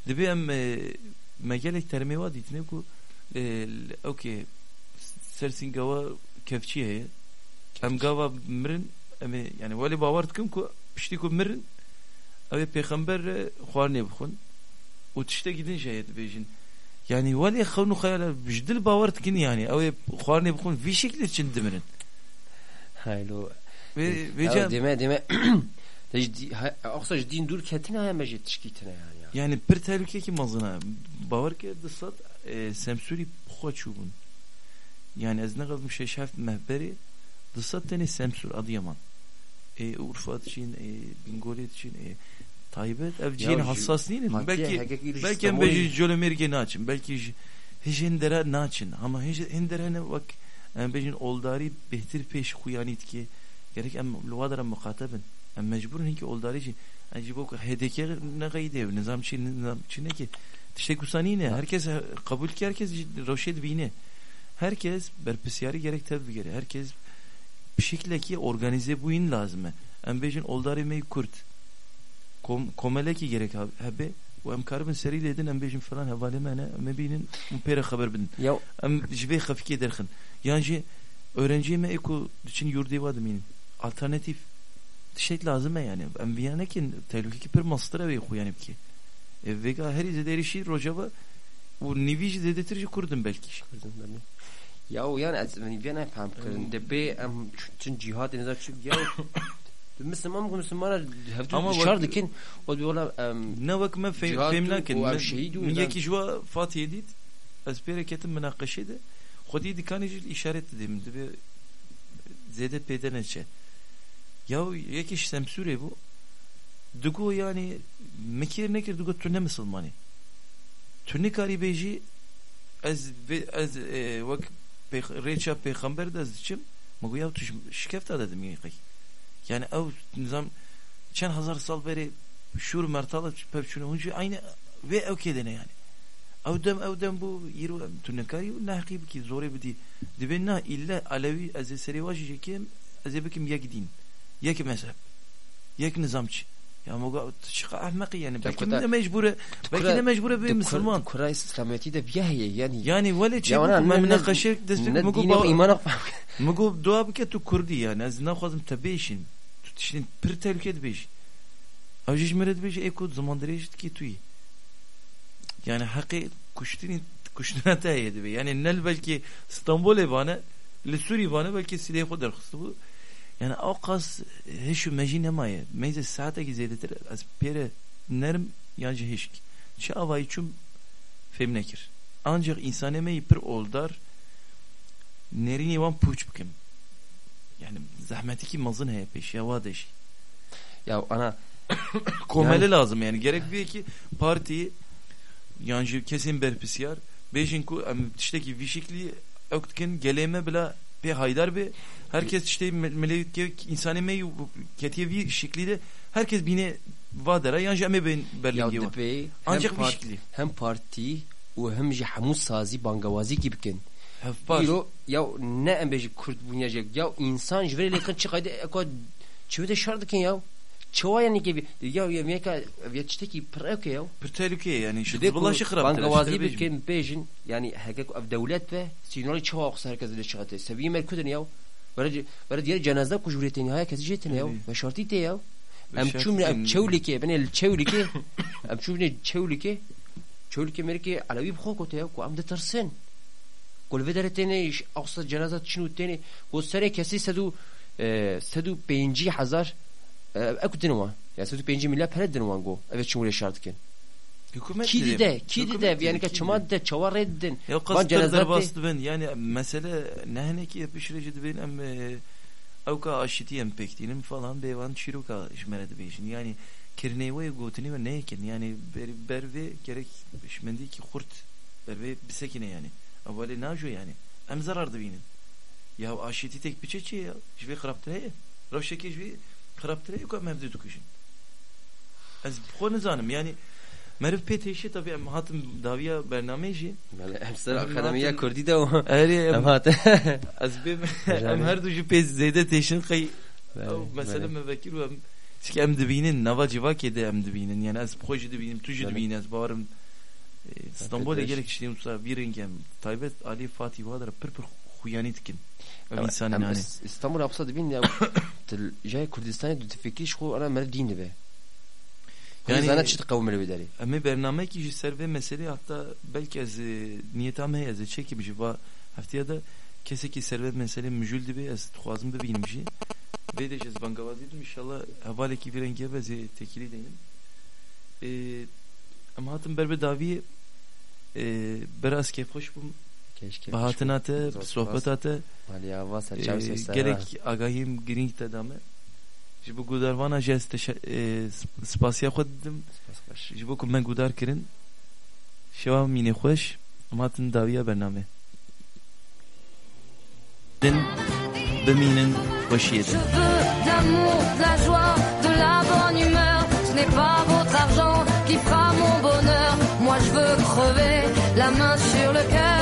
dibe em e, megelek termi var ditne ku e, okey sersin gava kefçiye em gava mirin em yani vali bavar dikim ku pişti ku mirin ev peygamber xwarne bixun u tişte gidin şey bejin yani vali xavnu khayala bijdil bavar dikin yani ev xwarne bixun vi şekli için dimirin هايلو ve ve يا can- ديما ديما تجدي اقصى جدين دور كاتنا هم جت تشكيتنا يعني yani bir tehlike ki mazına bavar ki dısat e, semsuri poçubun yani ez ne kaldım şey şef mehberi? Dısat tane semsur Adıyaman. E, Urfa için e, Bingöl için e, Taybet evciğin hassas değilim Hatiye, belki belki en beji Jolomerge naçın belki j- hiç hindere naçın ama hiç hindere ne bak en bejin oldari behtir peş kuyanit ki gerek em luvadara mukatabın. Em mecburun ki oldari için. Acaba o hedeke ne gayde nizam çin nizam çin ki. İşte kusani ne? Herkes kabul ki herkes roşet bine herkes berpisyari gerek tabi gerek herkes bir şekilde ki organize bu in lazım em bejin oldari mey kurt kom komele ki gerek habe و ام كاربن سري لدن ام بيجن فلان هوالي ما انا ام بينن ام بيرا خبر بدن يا ام جبي خفكي درخن yani جي öğrenciye eko için yurdu var demin alternatif şey lazım yani em biyane ki tehlike ki bir mastra ve kuyanıp ki e, vega her izede erişi rojava bu nivici dedetirci kurdum belki يا ويانا يعني بينا فهم كرن دبي ام تشن جهاد نزا تشو يا مسلمان ممكن مسلمان Ama هفتو bak- شر لكن ودي ولا ام ne vak men fe, Cihat femna yok, kin o men ev şehidi min ondan. yeki jwa Fatih dit az bereketin münakaşe de Xudi dikani jil işaret dedim de ve zede peden etçe ya yeki semsure bu dugo yani mekir nekir dugo tünne Müslümani tünne kari beji az ve az e, vak peyg- reça peygamber de az içim Magu ya tuş şikefta dedim yeki yani ev nizam çen hazar sal beri şur mertala pepçunu huncu aynı ve ev kedene yani. Evdem evdem bu yiru tünekari nahqib ki zore bidi dibinna illa alevi az seri vajı kim az bikim yek din yek mezhep yek nizamçı ya moga çıka ahmak yani. Belki de mecbure, belki de mecbure bir Müslüman. Kura İslamiyeti de bir heye yani. Yani vale çek memne kaşirk destek mogu ba. İman Mogu [laughs] dua bike tu Kurdi yani. Az ne xazım tabeşin. Tutişin pir tehlike beş. Ajiz mered beş ekod zaman derejit ki tuyi. Yani hakik kuştini kuştuna [laughs] tayedi be. Yani nel belki İstanbul evane, li Suriye belki silahı kadar kıstı bu. yani avkas heşu mecine maye meyze saate gizedetir az pere nerm yancı heşk çavayı çum femnekir ancak insan emeği pir oldar nerini van puç bikim yani zahmeti ki mazın heye peş ya vadeş يا أنا komeli Yani- lazım yani gerek bir ki partiyi yancı kesin berpisiyar Beijing ku em tişteki vişikli öktkin geleme bile pe haydar be Herkes işte melevitke insani meyu ketiyevi şekliyle herkes bine vadara yani jeme berlingi var. Ancak bir şekli. Hem parti ve hem jahamu sazi bangavazi gibi ken. Biro ya ne embeci kurt bunyacak ya insan jveri lekan çıkaydı eko çevide şardıken ya. Çoğa yani gibi ya yemeka ya çteki preke ya. Prtelüke yani şu bulaşı kırap. Bangavazi bir ken bejin yani hakek devlet ve sinori çoğa herkes de çıkatı. Seviye ya. برد یه جنازه کجوری تنی های کسی جیت نیاو؟ و شرطی تیاو ام چون ام چولی که بنی چولی که [coughs] ام چون چولی که چولی که مرکی علوی بخو کو کو ام دترسن. کل بدر تنیش اقصد جنازه چنو تنی کو سر کسی سدو سدو آه، پنجی هزار آه، اکو دنوا یا سدو پنجی میلیا پر دنوا گو. اوه چون شرط کن. Hükümet Kidi de, kidi de yani ki çama de. çava reddin. Ya cenazat de- bastı ben. Yani mesele nehne ki yapışırıcı ben em e, avka aşiti em pektinim falan bevan çiruka işmeredi beyşin yani kirneyi ve gotini ve neyken yani ber, ber ve gerek işmendi ki kurt ber ve bisekine yani. Avvali najo yani. Em zarardı binin ya aşiti tek bir çeçi ya jve kıraptire ravşeki jve kıraptire yok em evde tukuşun az bu daviya bernameci Yani emsal Em akademiya hatın- Kurdi de o. Eri em Emat. از بیم جانب. ام هر دو جو پیز زیده تیشن قی بله، او مثلا بله. مفکر و ام چیک ام دبینن نوا جوا که ده ام دبینن یعنی از خوش دبینم تو جو بله. دبینن از بارم İstanbul'a Arkadaş. gerek işte yoksa bir rengem Taybet Ali Fatih Vadar pır pır huyani tikin. Ev Em- insan em yani. İs- İstanbul hapsa dibin ya. [coughs] Tel jay Kurdistan'a du tefekir şu ana mer dini be. Yani zana çıt kavmeli bedari. Ama bername ki ser ve mesele hatta belki e, niyetam hey az çekim ji va haftaya da kese ki servet mesele müjül dibe az tuazım bibeyim ji. Ve de jez bangavazi dedim inşallah havale ki bir renge ve tekili deyim. E, ama hatım berbe davi e, beraz keyif hoş bum. Keşke. Mali hava e, gerek agahim giring tedame. جبو گودار وانا جست سپاسیا خودم جبو کم من گودار کردن شما مینه خوش اما تن داویا برنامه دن بمینن خوشیه Je veux crever la main sur le cœur.